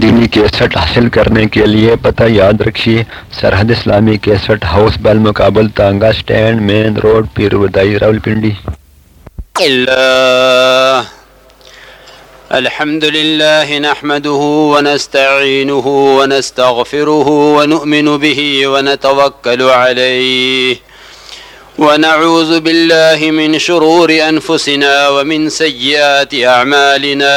دینی کیسٹ حاصل کرنے کے لیے پتہ یاد رکھیے، سرحد اسلامی کیسٹ ہاؤس بل مقابل تانگا stand main road Pir Wadhai Rawalpindi اللہ الحمد لله نحمده ونستعينه ونستغفره ونؤمن به ونتوكل عليه ونعوذ بالله من شرور أنفسنا ومن سيئات أعمالنا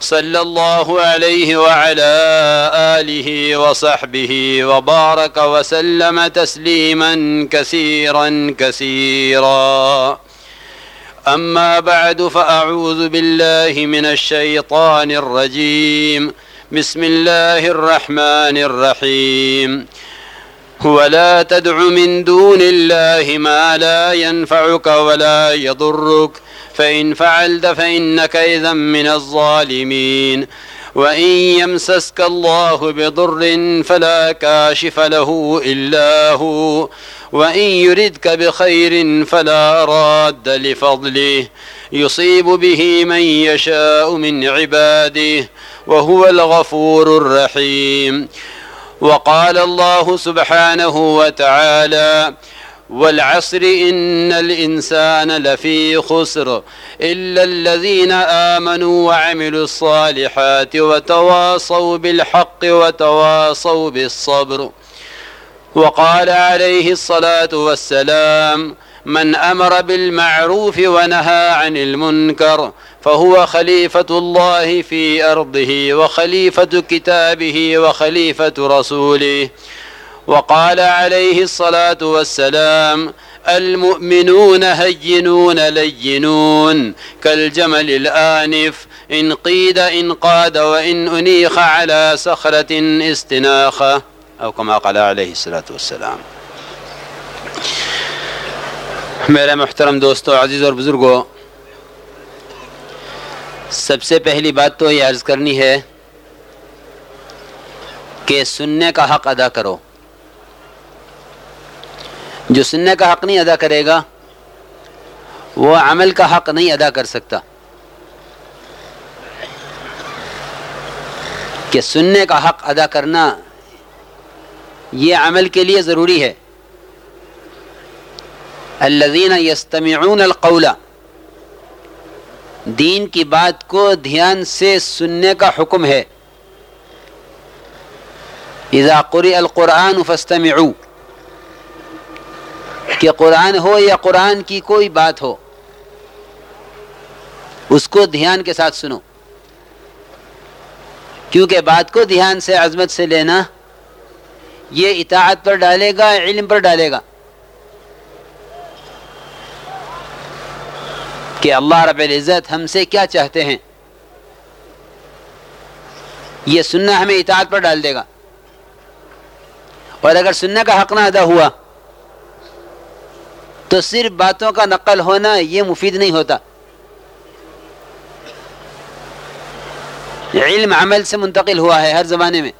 صلى الله عليه وعلى آله وصحبه وبارك وسلم تسليما كثيرا كثيرا. أما بعد فأعوذ بالله من الشيطان الرجيم. بسم الله الرحمن الرحيم. ولا تدع من دون الله ما لا ينفعك ولا يضرك. فإن فعلت فإنك إذا من الظالمين. وإن يمسسك الله بضر فلا كاشف له إلا هو. وإن يردك بخير فلا راد لفضله. يصيب به من يشاء من عباده وهو الغفور الرحيم. وقال الله سبحانه وتعالى والعصر إن الإنسان لفي خسر إلا الذين آمنوا وعملوا الصالحات وتواصوا بالحق وتواصوا بالصبر. وقال عليه الصلاة والسلام من أمر بالمعروف ونهى عن المنكر فهو خليفة الله في أرضه وخليفة كتابه وخليفة رسوله وقال عليه الصلاة والسلام المؤمنون هينون لينون كالجمل الآنف إن قيد إن قاد وإن أنيخ على صخرة استناخة أو كما قال عليه الصلاة والسلام. میرے محترم دوستو عزیز اور بزرگو سب سے پہلی بات تو یہ عرض کرنی ہے کہ سننے کا حق ادا کرو۔ جو سننے کا حق نہیں ادا کرے گا، وہ عمل کا حق نہیں ادا کر سکتا۔ کہ سننے کا حق ادا کرنا یہ عمل کے لیے ضروری ہے۔ الذین یستمعون القول، دین کی بات کو دھیان سے سننے کا حکم ہے۔ اذا قرئ القرآن فاستمعوا۔ کہ قرآن ہو یا قرآن کی کوئی بات ہو، اس کو دھیان کے ساتھ سنو۔ کیونکہ بات کو دھیان سے، عظمت سے لینا یہ اطاعت پر ڈالے گا، علم پر ڈالے گا۔ کہ اللہ رب العزت ہم سے کیا چاہتے ہیں؟ یہ سننا ہمیں اطاعت پر ڈال دے گا۔ اور اگر سننے کا حق نہ ادا ہوا تو صرف باتوں کا نقل ہونا یہ مفید نہیں ہوتا۔ علم عمل سے منتقل ہوا ہے ہر زمانے میں۔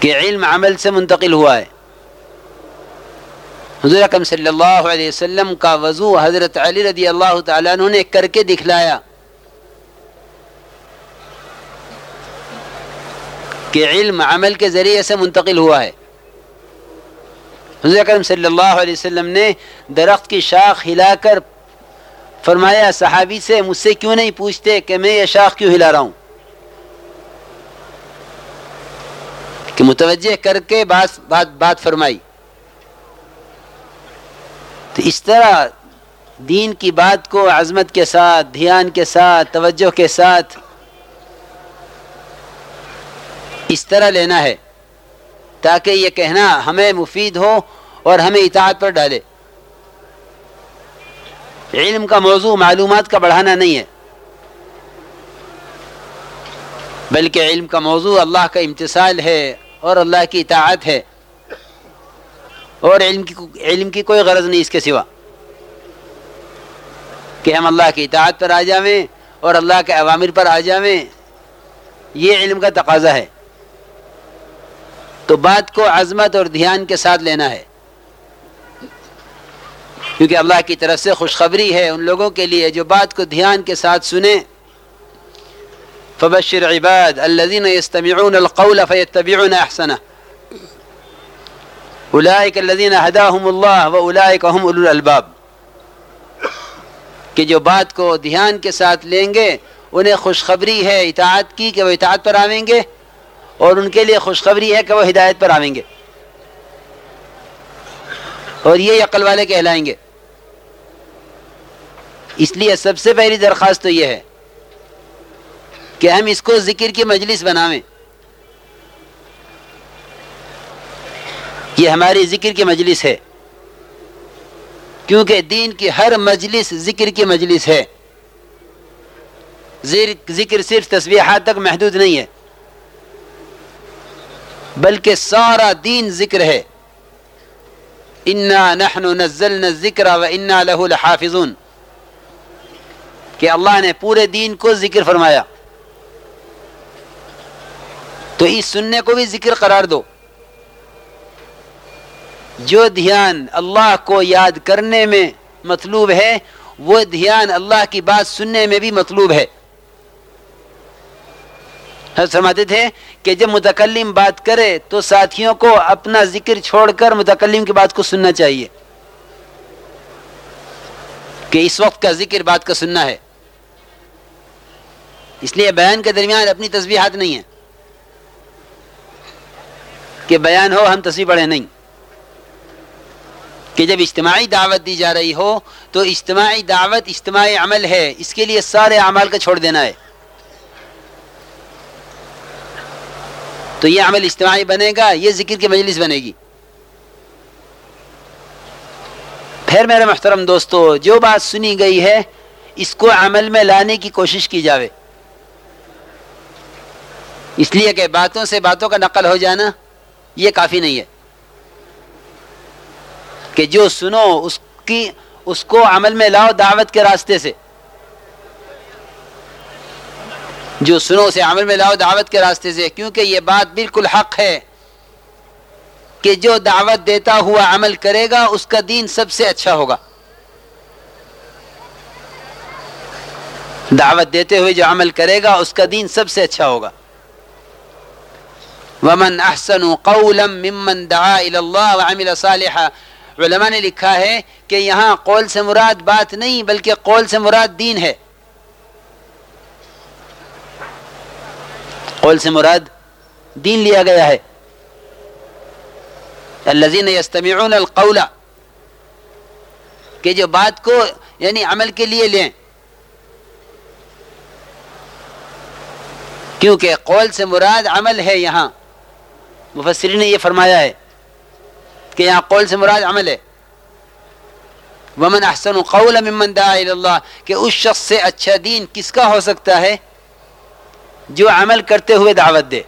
کہ علم عمل سے منتقل ہوا ہے۔ حضور اکم صلی اللہ علیہ وسلم کا وضو حضرت علی رضی اللہ تعالیٰ عنہ نے کر کے دکھلایا۔ کہ علم عمل کے ذریعے سے منتقل ہوا ہے۔ حضور اکرم صلی اللہ علیہ وسلم نے درخت کی شاخ ہلا کر فرمایا، صحابی سے مجھ سے کیوں نہیں پوچھتے کہ میں یہ شاخ کیوں ہلا رہا ہوں؟ کہ متوجہ کر کے بات بات بات فرمائی۔ تو اس طرح دین کی بات کو، عظمت کے ساتھ، دھیان کے ساتھ، توجہ کے ساتھ اس طرح لینا ہے۔ تاکہ یہ کہنا ہمیں مفید ہو اور ہمیں اطاعت پر ڈالے۔ علم کا موضوع معلومات کا بڑھانا نہیں ہے۔ بلکہ علم کا موضوع اللہ کا امتصال ہے اور اللہ کی اطاعت ہے۔ اور علم کی علم کی کوئی غرض نہیں اس کے سوا۔ کہ ہم اللہ کی اطاعت پر آ جاویں اور اللہ کے عوامر پر آ جاویں، یہ علم کا تقاضا ہے۔ تو بات کو عظمت اور دھیان کے ساتھ لینا ہے۔ کیونکہ اللہ کی طرف سے خوشخبری ہے ان لوگوں کے لیے جو بات کو دھیان کے ساتھ سنیں۔ فبشر عباد الذين يستمعون القول فيتبعون احسنه اولئك الذين هداهم الله واولئك هم اولو الالباب۔ کہ جو بات کو دھیان کے ساتھ لیں گے، انہیں خوشخبری ہے، اطاعت کی کہ وہ اطاعت پر آویں گے۔ اور ان کے لیے خوشخبری ہے کہ وہ ہدایت پر آویں گے۔ اور یہ عقل والے کہلائیں گے۔ اس لیے سب سے پہلی درخواست تو یہ ہے کہ ہم اس کو ذکر کی مجلس بناویں۔ یہ ہماری ذکر کی مجلس ہے۔ کیونکہ دین کی ہر مجلس ذکر کی مجلس ہے۔ ذکر صرف تصویحات تک محدود نہیں ہے۔ بلکہ سارا دین ذکر ہے۔ انا نحن نزلنا الذکر و انا له لحافظون۔ کہ اللہ نے پورے دین کو ذکر فرمایا۔ تو اس سننے کو بھی ذکر قرار دو۔ جو دھیان اللہ کو یاد کرنے میں مطلوب ہے، وہ دھیان اللہ کی بات سننے میں بھی مطلوب ہے۔ فرماتے تھے کہ جب متکلم بات کرے تو ساتھیوں کو اپنا ذکر چھوڑ کر متکلم کی بات کو سننا چاہیے۔ کہ اس وقت کا ذکر بات کا سننا ہے۔ اس لیے بیان کے درمیان اپنی تصویرات نہیں ہیں۔ کہ بیان ہو، ہم تصویر پڑھے نہیں۔ کہ جب اجتماعی دعوت دی جا رہی ہو تو اجتماعی دعوت، اجتماعی عمل ہے۔ اس کے لیے سارے اعمال کا چھوڑ دینا ہے۔ تو یہ عمل اجتماعی بنے گا، یہ ذکر کی مجلس بنے گی۔ پھر میرے محترم دوستو، جو بات سنی گئی ہے، اس کو عمل میں لانے کی کوشش کی جاوے۔ اس لیے کہ باتوں سے باتوں کا نقل ہو جانا یہ کافی نہیں ہے۔ کہ جو سنو، اس کی، اس کو عمل میں لاؤ دعوت کے راستے سے۔ جو سنو اسے عمل میں لاؤ، دعوت کے راستے سے، کیونکہ یہ بات بالکل حق ہے کہ جو دعوت دیتا ہوا عمل کرے گا، اس کا دین سب سے اچھا ہوگا۔ دعوت دیتے ہوئے جو عمل کرے گا، اس کا دین سب سے اچھا ہوگا۔ ومن احسن قولا ممن دعا الى اللہ وعمل صالحا۔ علماء نے لکھا ہے کہ یہاں قول سے مراد بات نہیں، بلکہ قول سے مراد دین ہے۔ قول سے مراد دین لیا گیا ہے۔ الذين يستمعون القول، کہ جو بات کو یعنی عمل کے لیے لیں۔ کیونکہ قول سے مراد عمل ہے یہاں۔ مفسرین نے یہ فرمایا ہے کہ یہاں قول سے مراد عمل ہے۔ ومن احسن قول ممن دعا الى اللہ کہ اس شخص سے اچھا دین کس کا ہو سکتا ہے؟ جو عمل کرتے ہوئے دعوت دے۔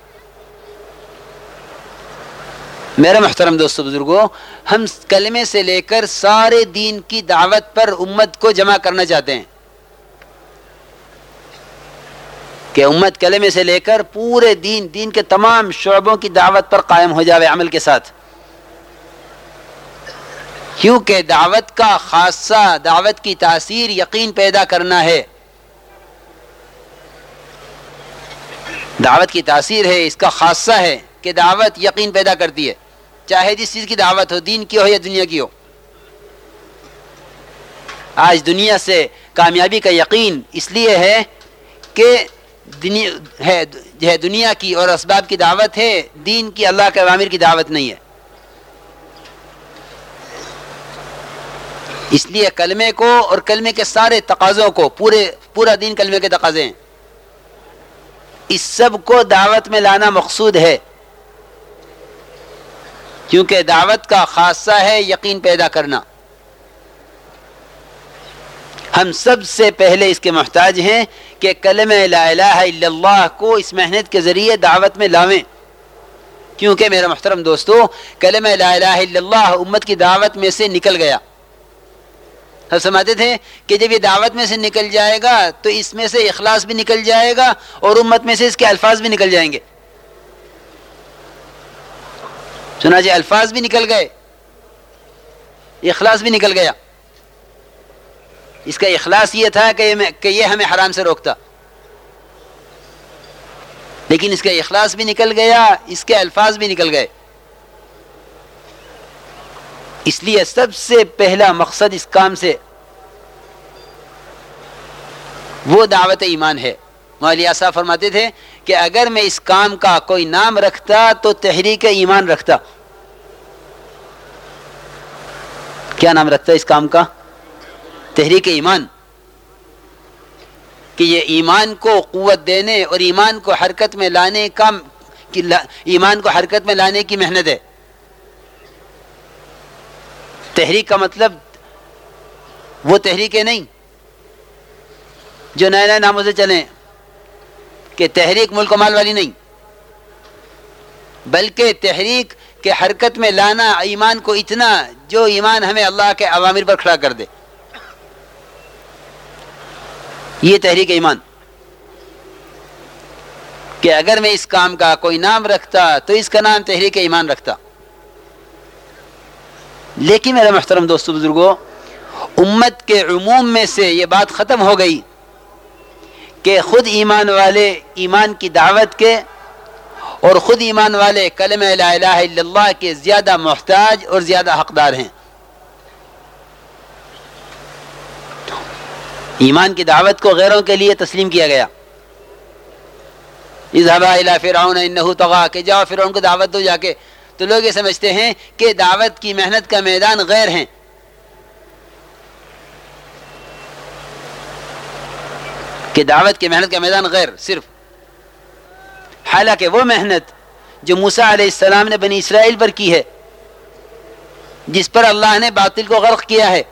میرے محترم دوستو بزرگوں ہم کلمے سے لے کر سارے دین کی دعوت پر امت کو جمع کرنا چاہتے ہیں۔ کہ امت کلمے سے لے کر پورے دین دین کے تمام شعبوں کی دعوت پر قائم ہو جاوے عمل کے ساتھ۔ کیونکہ دعوت کا خاصہ، دعوت کی تاثیر یقین پیدا کرنا ہے۔ دعوت کی تاثیر ہے، اس کا خاصہ ہے کہ دعوت یقین پیدا کرتی ہے۔ چاہے جس چیز کی دعوت ہو، دین کی ہو یا دنیا کی ہو۔ آج دنیا سے کامیابی کا یقین اس لیے ہے کہ ہے دنیا کی اور اسباب کی دعوت ہے، دین کی اللہ کے عوامر کی دعوت نہیں ہے۔ اس لیے کلمے کو اور کلمے کے سارے تقاضوں کو، پورے، پورا دین کلمے کے تقاضے ہیں۔ اس سب کو دعوت میں لانا مقصود ہے۔ کیونکہ دعوت کا خاصہ ہے یقین پیدا کرنا۔ ہم سب سے پہلے اس کے محتاج ہیں کہ کلم لا الہ الا اللہ کو اس محنت کے ذریعے دعوت میں لاویں۔ کیونکہ میرا محترم دوستو، کلمہ لا الہ الا اللہ امت کی دعوت میں سے نکل گیا۔ ہم سمجھتے تھے کہ جب یہ دعوت میں سے نکل جائے گا تو اس میں سے اخلاص بھی نکل جائے گا اور امت میں سے اس کے الفاظ بھی نکل جائیں گے۔ سنا جی الفاظ بھی نکل گئے۔ اخلاص بھی نکل گیا۔ اس کا اخلاص یہ تھا کہ یہ ہمیں حرام سے روکتا۔ لیکن اس کا اخلاص بھی نکل گیا، اس کے الفاظ بھی نکل گئے۔ اس لیے سب سے پہلا مقصد اس کام سے وہ دعوت ایمان ہے۔ مولی صاحب فرماتے تھے کہ اگر میں اس کام کا کوئی نام رکھتا تو تحریک ایمان رکھتا۔ کیا نام رکھتا اس کام کا؟ تحریک ایمان۔ کہ یہ ایمان کو قوت دینے اور ایمان کو حرکت میں لانے کا ایمان کو حرکت میں لانے کی محنت ہے۔ تحریک کا مطلب وہ تحریکیں نہیں، جو نئے نئے ناموں سے چلیں کہ تحریک ملک و مال والی نہیں، بلکہ تحریک کے حرکت میں لانا ایمان کو اتنا جو ایمان ہمیں اللہ کے عوامر پر کھڑا کر دے۔ یہ تحریک ایمان۔ کہ اگر میں اس کام کا کوئی نام رکھتا تو اس کا نام تحریک ایمان رکھتا۔ لیکن میرے محترم دوست بزرگوں امت کے عموم میں سے یہ بات ختم ہو گئی کہ خود ایمان والے ایمان کی دعوت کے اور خود ایمان والے کلم لا الہ الا اللہ کے زیادہ محتاج اور زیادہ حقدار ہیں۔ ایمان کی دعوت کو غیروں کے لیے تسلیم کیا گیا۔ فرعون کہ جاؤ فرعون کو دعوت دو جا کے۔ تو لوگ یہ سمجھتے ہیں کہ دعوت کی محنت کا میدان غیر ہیں کہ دعوت کی محنت کا میدان غیر، صرف۔ حالانکہ وہ محنت جو موسا علیہ السلام نے بنی اسرائیل پر کی ہے، جس پر اللہ نے باطل کو غرق کیا ہے۔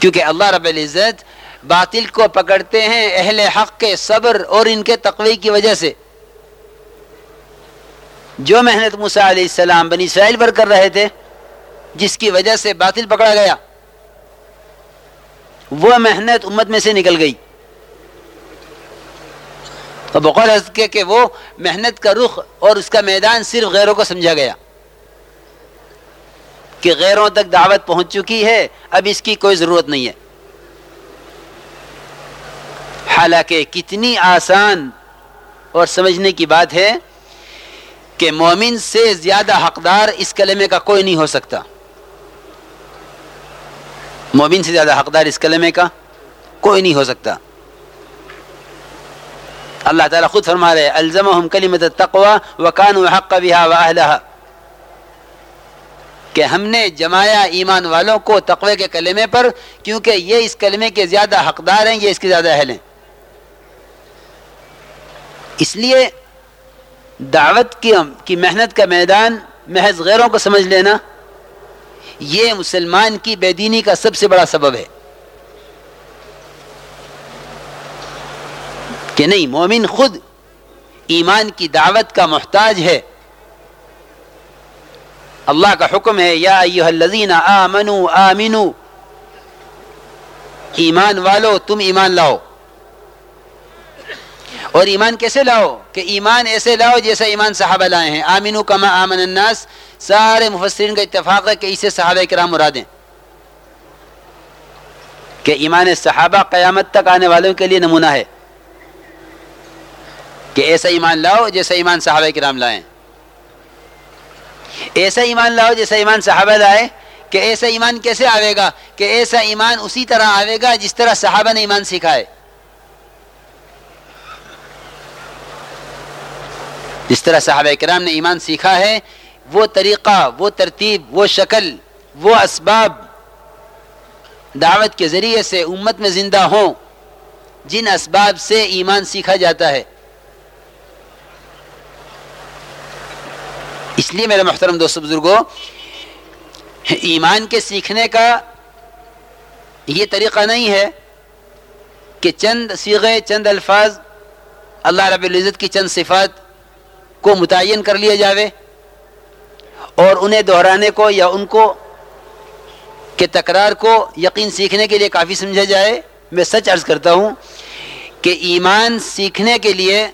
کیونکہ اللہ رب العزت باطل کو پکڑتے ہیں اہل حق کے صبر اور ان کے تقوی کی وجہ سے۔ جو محنت موسا علیہ السلام بنی اسرائیل پر کر رہے تھے، جس کی وجہ سے باطل پکڑا گیا، وہ محنت امت میں سے نکل گئی۔ بقول کے کہ وہ محنت کا رخ اور اس کا میدان صرف غیروں کو سمجھا گیا، کہ غیروں تک دعوت پہنچ چکی ہے، اب اس کی کوئی ضرورت نہیں ہے۔ حالانکہ کتنی آسان اور سمجھنے کی بات ہے کہ مومن سے زیادہ حقدار اس کلمے کا کوئی نہیں ہو سکتا۔ مومن سے زیادہ حقدار اس کلمے کا کوئی نہیں ہو سکتا۔ اللہ تعالیٰ خود فرما رہے الزمہم کلمت التقوی وکانوا حق بها واہلها کہ ہم نے جمایا ایمان والوں کو تقوی کے کلمے پر، کیونکہ یہ اس کلمے کے زیادہ حقدار ہیں، یہ اس کے زیادہ اہل ہیں۔ اس لیے دعوت کی کی محنت کا میدان محض غیروں کو سمجھ لینا، یہ مسلمان کی بے دینی کا سب سے بڑا سبب ہے۔ کہ نہیں، مومن خود ایمان کی دعوت کا محتاج ہے۔ اللہ کا حکم ہے، یا ایوہ الذین آمنو آمنو ایمان والو، تم ایمان لاؤ۔ اور ایمان کیسے لاؤ؟ کہ ایمان ایسے لاؤ جیسا ایمان صحابہ لائے ہیں۔ آمینو کما آمن الناس۔ سارے مفسرین کا اتفاق ہے کہ اسے صحابہ کرام مرادیں۔ کہ ایمان صحابہ قیامت تک آنے والوں کے لیے نمونہ ہے۔ کہ ایسا ایمان لاؤ جیسا ایمان صحابہ کرام لائیں ایسا ایمان لاؤ جیسا ایمان صحابہ لائے۔ کہ ایسا ایمان کیسے آئے گا؟ کہ ایسا ایمان اسی طرح آئے گا جس طرح صحابہ نے ایمان سکھائے جس طرح صحابہ کرام نے ایمان سیکھا ہے، وہ طریقہ، وہ ترتیب، وہ شکل، وہ اسباب دعوت کے ذریعے سے امت میں زندہ ہوں، جن اسباب سے ایمان سیکھا جاتا ہے۔ اس لیے میرے محترم دوست بزرگوں ایمان کے سیکھنے کا یہ طریقہ نہیں ہے کہ چند سیغے، چند الفاظ، اللہ رب العزت کی چند صفات کو متعین کر لیا جاوے اور انہیں دہرانے کو یا ان کو کہ تکرار کو یقین سیکھنے کے لیے کافی سمجھا جائے۔ میں سچ عرض کرتا ہوں کہ ایمان سیکھنے کے لیے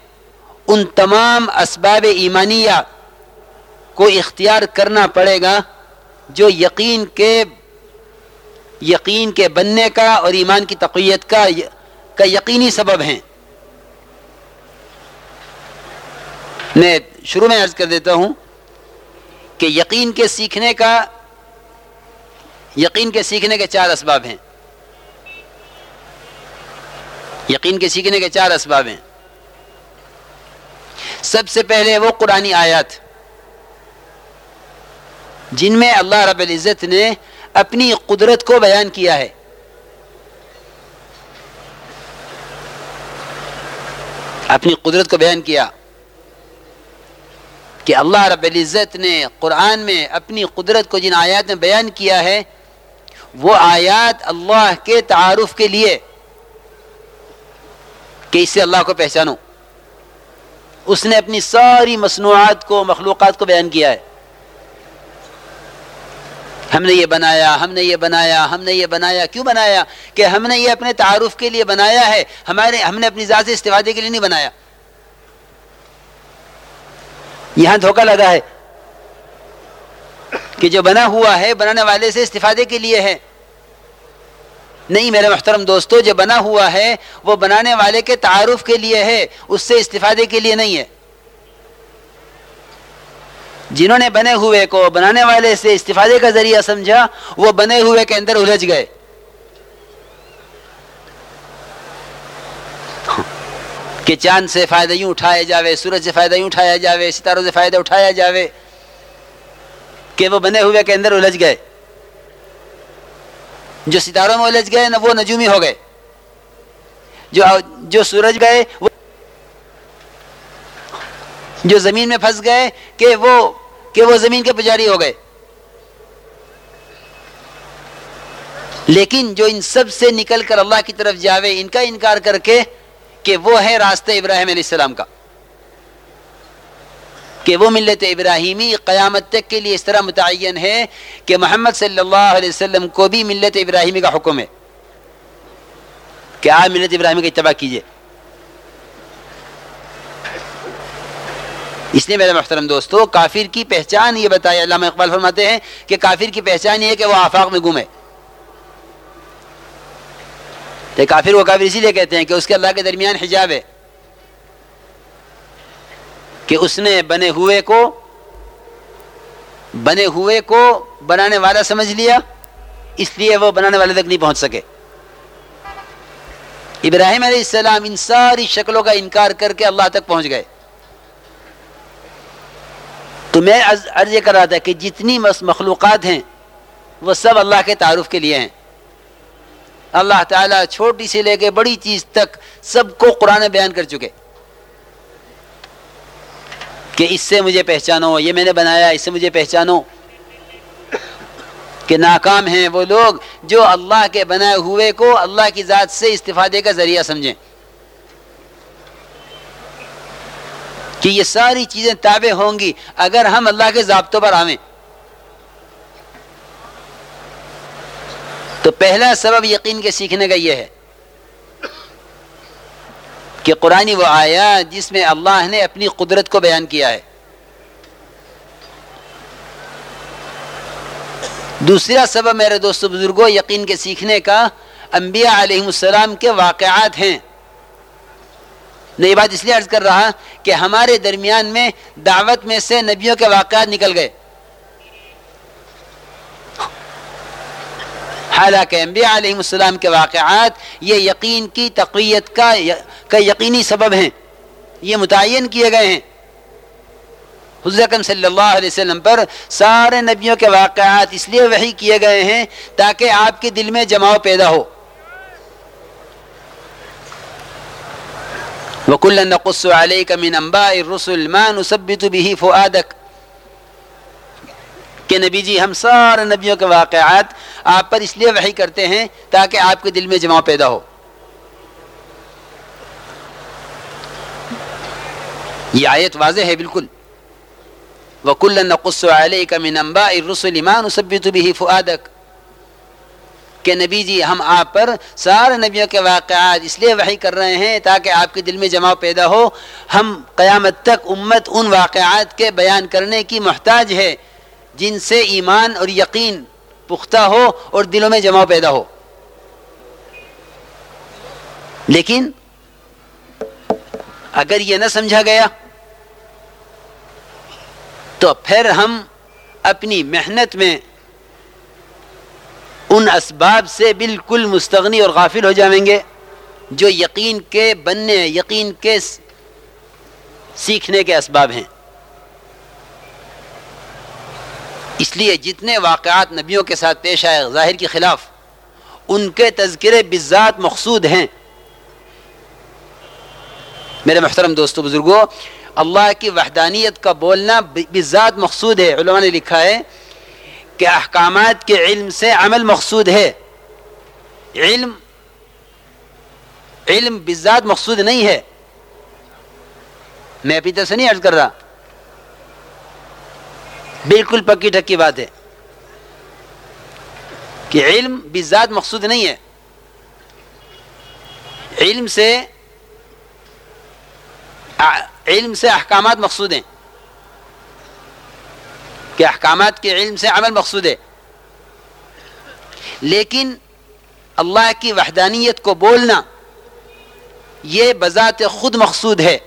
ان تمام اسباب ایمانیہ کو اختیار کرنا پڑے گا جو یقین کے یقین کے بننے کا اور ایمان کی تقویت کا کا یقینی سبب ہیں۔ میں شروع میں عرض کر دیتا ہوں کہ یقین کے سیکھنے کا یقین کے سیکھنے کے چار اسباب ہیں۔ یقین کے سیکھنے کے چار اسباب ہیں۔ سب سے پہلے وہ قرآن آیات جن میں اللہ رب العزت نے اپنی قدرت کو بیان کیا ہے۔ اپنی قدرت کو بیان کیا۔ کہ اللہ رب العزت نے قرآن میں اپنی قدرت کو جن آیات میں بیان کیا ہے، وہ آیات اللہ کے تعارف کے لیے کہ اس سے اللہ کو پہچانو۔ اس نے اپنی ساری مصنوعات کو، مخلوقات کو بیان کیا ہے۔ ہم نے یہ بنایا، ہم نے یہ بنایا، ہم نے یہ بنایا، کیوں بنایا؟ کہ ہم نے یہ اپنے تعارف کے لیے بنایا ہے، ہمارے، ہم نے اپنی ذات سے استفادے کے لیے نہیں بنایا۔ یہاں دھوکہ لگا ہے کہ جو بنا ہوا ہے، بنانے والے سے استفادے کے لیے ہے۔ نہیں میرے محترم دوستو، جو بنا ہوا ہے، وہ بنانے والے کے تعارف کے لیے ہے، اس سے استفادے کے لیے نہیں ہے۔ جنہوں نے بنے ہوئے کو بنانے والے سے استفادے کا ذریعہ سمجھا، وہ بنے ہوئے کے اندر الجھ گئے۔ کہ چاند سے فائدہ یوں اٹھایا جاوے، سورج سے فائدہ یوں اٹھایا جاوے، ستاروں سے فائدہ اٹھایا جاوے، کہ وہ بنے ہوئے کے اندر الجھ گئے۔ جو ستاروں میں الجھ گئے، نہ وہ نجومی ہو گئے۔ جو جو سورج گئے، وہ جو زمین میں پھنس گئے، کہ وہ کہ وہ زمین کے پجاری ہو گئے۔ لیکن جو ان سب سے نکل کر اللہ کی طرف جاوے، ان کا انکار کر کے کہ وہ ہے راستہ ابراہیم علیہ السلام کا۔ کہ وہ ملت ابراہیمی قیامت تک کے لیے اس طرح متعین ہے کہ محمد صلی اللہ علیہ وسلم کو بھی ملت ابراہیمی کا حکم ہے۔ کہ آپ ملت ابراہیمی کا اتباع کیجیے اس لیے میرے محترم دوستو، کافر کی پہچان یہ بتایا، علامہ اقبال فرماتے ہیں کہ کافر کی پہچان یہ ہے کہ وہ آفاق میں گم ہے۔ تو کافر وہ کافر اسی لیے کہتے ہیں کہ اس کے اللہ کے درمیان حجاب ہے کہ اس نے بنے ہوئے کو بنے ہوئے کو بنانے والا سمجھ لیا، اس لیے وہ بنانے والے تک نہیں پہنچ سکے۔ ابراہیم علیہ السلام ان ساری شکلوں کا انکار کر کے اللہ تک پہنچ گئے۔ تو میں عرض یہ کر رہا تھا کہ جتنی مخلوقات ہیں، وہ سب اللہ کے تعارف کے لیے ہیں۔ اللہ تعالیٰ چھوٹی سے لے کے بڑی چیز تک سب کو قرآن بیان کر چکے کہ اس سے مجھے پہچانو، یہ میں نے بنایا، اس سے مجھے پہچانو کہ ناکام ہیں وہ لوگ جو اللہ کے بنائے ہوئے کو اللہ کی ذات سے استفادے کا ذریعہ سمجھیں کہ یہ ساری چیزیں تابع ہوں گی اگر ہم اللہ کے ضابطوں پر آویں۔ تو پہلا سبب یقین کے سیکھنے کا یہ ہے کہ قرآن وہ آیا جس میں اللہ نے اپنی قدرت کو بیان کیا ہے۔ دوسرا سبب میرے دوست بزرگوں یقین کے سیکھنے کا انبیاء علیہ السلام کے واقعات ہیں۔ میں یہ بات اس لیے عرض کر رہا کہ ہمارے درمیان میں دعوت میں سے نبیوں کے واقعات نکل گئے۔ حالانکہ انبیاء علیہ السلام کے واقعات یہ یقین کی تقویت کا کا یقینی سبب ہیں۔ یہ متعین کیے گئے ہیں۔ حضرت صلی اللہ علیہ وسلم پر سارے نبیوں کے واقعات اس لیے وہی کیے گئے ہیں تاکہ آپ کے دل میں جماؤ پیدا ہو۔ وَكُلًّا نَقُصُّ عَلَيْكَ مِنْ أَنْبَاءِ الرُّسُلِ مَا نُثَبِّتُ بِهِ فُؤَادَكَ کہ نبی جی ہم سارے نبیوں کے واقعات آپ پر اس لیے وحی کرتے ہیں تاکہ آپ کے دل میں جماع پیدا ہو۔ یہ آیت واضح ہے بالکل۔ وکل نقص علیہ کا من انباء الرسل ما کہ نبی جی ہم آپ پر سارے نبیوں کے واقعات اس لیے وحی کر رہے ہیں تاکہ آپ کے دل میں جماؤ پیدا ہو۔ ہم قیامت تک امت ان واقعات کے بیان کرنے کی محتاج ہے جن سے ایمان اور یقین پختہ ہو اور دلوں میں جماؤ پیدا ہو۔ لیکن اگر یہ نہ سمجھا گیا تو پھر ہم اپنی محنت میں ان اسباب سے بالکل مستغنی اور غافل ہو جائیں گے جو یقین کے بننے، یقین کے سیکھنے کے اسباب ہیں۔ اس لیے جتنے واقعات نبیوں کے ساتھ پیش آئے، ظاہر کے خلاف، ان کے تذکرے بذات مقصود ہیں۔ میرے محترم دوستو بزرگوں اللہ کی وحدانیت کا بولنا بذات مقصود ہے۔ علماء نے لکھا ہے کہ احکامات کے علم سے عمل مقصود ہے۔ علم علم بذات مقصود نہیں ہے۔ میں طرف سے نہیں عرض کر رہا۔ بالکل پکی ٹکی بات ہے کہ علم بذات مقصود نہیں ہے۔ علم سے علم سے احکامات مقصود ہیں۔ کہ احکامات کے علم سے عمل مقصود ہے۔ لیکن اللہ کی وحدانیت کو بولنا یہ بذات خود مقصود ہے۔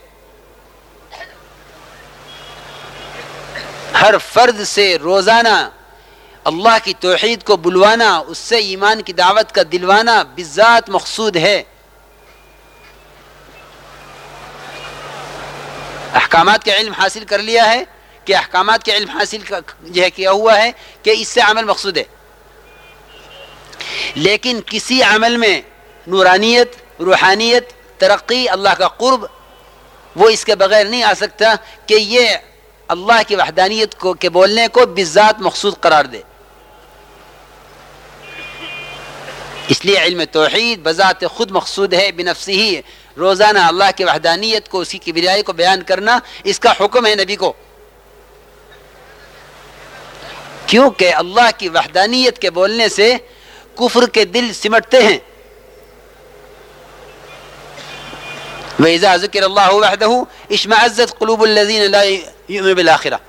ہر فرد سے روزانہ اللہ کی توحید کو بلوانا، اس سے ایمان کی دعوت کا دلوانا بذات مقصود ہے۔ احکامات کا علم حاصل کر لیا ہے کہ احکامات کے علم حاصل جو ہے کیا ہوا ہے کہ اس سے عمل مقصود ہے۔ لیکن کسی عمل میں نورانیت، روحانیت، ترقی، اللہ کا قرب، وہ اس کے بغیر نہیں آ سکتا کہ یہ اللہ کی وحدانیت کو کے بولنے کو بذات مقصود قرار دے۔ اس لیے علم توحید بذات خود مقصود ہے بنفسی ہی۔ روزانہ اللہ کی وحدانیت کو، اسی کی بریائی کو بیان کرنا اس کا حکم ہے نبی کو۔ کیونکہ اللہ کی وحدانیت کے بولنے سے کفر کے دل سمٹتے ہیں۔ وَإِذَا ذُكِرَ اللَّهُ وَحْدَهُ اِشْمَعَزَّتْ قُلُوبُ الَّذِينَ لَا يُؤْمِنُ بِالْآخِرَةِ.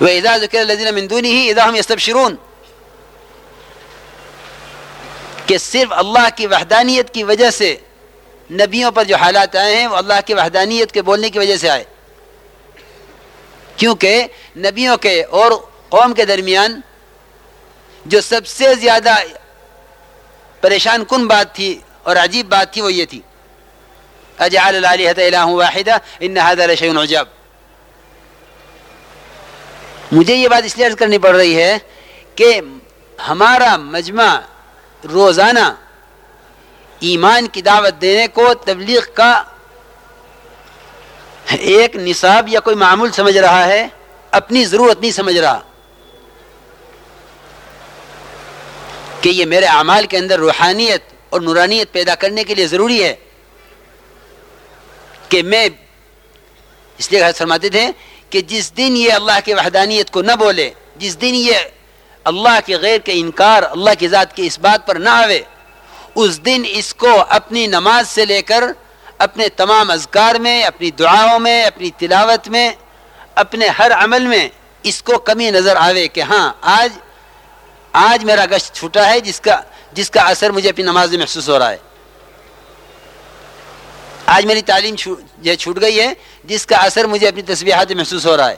وَإِذَا ذُكِرَ الَّذِينَ مِن دُونِهِ اِذَا هُمْ يَسْتَبْشِرُونَ. کہ صرف اللہ کی وحدانیت کی وجہ سے نبیوں پر جو حالات آئے ہیں وہ اللہ کی وحدانیت کے بولنے کی وجہ سے آئے. کیونکہ نبیوں کے اور قوم کے درمیان جو سب سے زیادہ پریشان کن بات تھی اور عجیب بات تھی وہ یہ تھی. اجعل الہ واحدہ ان هذا لشیء عجاب. مجھے یہ بات اس لیے عرض کرنی پڑ رہی ہے کہ ہمارا مجمع روزانہ ایمان کی دعوت دینے کو تبلیغ کا ایک نصاب یا کوئی معمول سمجھ رہا ہے، اپنی ضرورت نہیں سمجھ رہا کہ یہ میرے اعمال کے اندر روحانیت اور نورانیت پیدا کرنے کے لیے ضروری ہے۔ کہ میں اس لیے فرماتے تھے کہ جس دن یہ اللہ کی وحدانیت کو نہ بولے، جس دن یہ اللہ کے غیر کے انکار، اللہ کی ذات کی اس بات پر نہ آوے، اس دن اس کو اپنی نماز سے لے کر اپنے تمام اذکار میں، اپنی دعاؤں میں، اپنی تلاوت میں، اپنے ہر عمل میں اس کو کمی نظر آوے کہ ہاں آج آج میرا گشت چھوٹا ہے، جس کا جس کا اثر مجھے اپنی نماز میں محسوس ہو رہا ہے۔ آج میری تعلیم یہ چھوٹ گئی ہے، جس کا اثر مجھے اپنی تصویرات میں محسوس ہو رہا ہے۔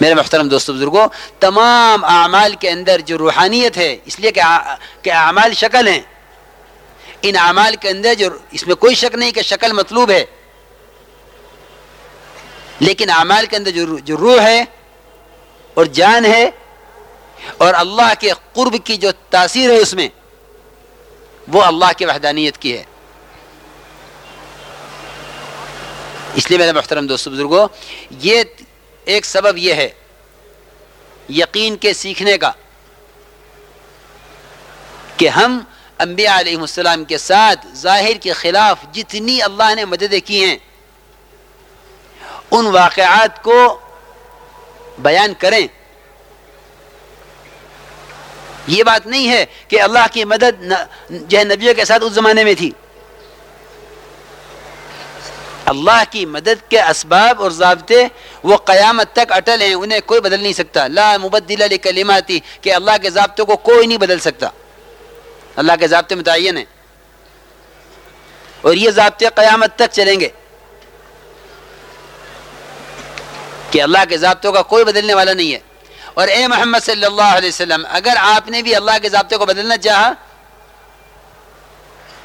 میرے محترم دوست بزرگوں تمام اعمال کے اندر جو روحانیت ہے، اس لیے کہ اعمال شکل ہیں۔ ان اعمال کے اندر جو اس میں کوئی شک نہیں کہ شکل مطلوب ہے۔ لیکن اعمال کے اندر جو جو روح ہے اور جان ہے اور اللہ کے قرب کی جو تاثیر ہے اس میں وہ اللہ کی وحدانیت کی ہے۔ اس لیے میرے محترم دوست بزرگوں یہ ایک سبب یہ ہے یقین کے سیکھنے کا کہ ہم انبیاء علیہ السلام کے ساتھ ظاہر کے خلاف جتنی اللہ نے مددیں کی ہیں، ان واقعات کو بیان کریں۔ یہ بات نہیں ہے کہ اللہ کی مدد جو ہے نبیوں کے ساتھ اس زمانے میں تھی۔ اللہ کی مدد کے اسباب اور ضابطے وہ قیامت تک اٹل ہیں، انہیں کوئی بدل نہیں سکتا۔ لا مبدل علی کلیماتی کہ اللہ کے ضابطوں کو کوئی نہیں بدل سکتا۔ اللہ کے ضابطے متعین ہیں۔ اور یہ ضابطے قیامت تک چلیں گے۔ کہ اللہ کے ضابطوں کا کوئی بدلنے والا نہیں ہے۔ اور اے محمد صلی اللہ علیہ وسلم، اگر آپ نے بھی اللہ کے ضابطے کو بدلنا چاہا،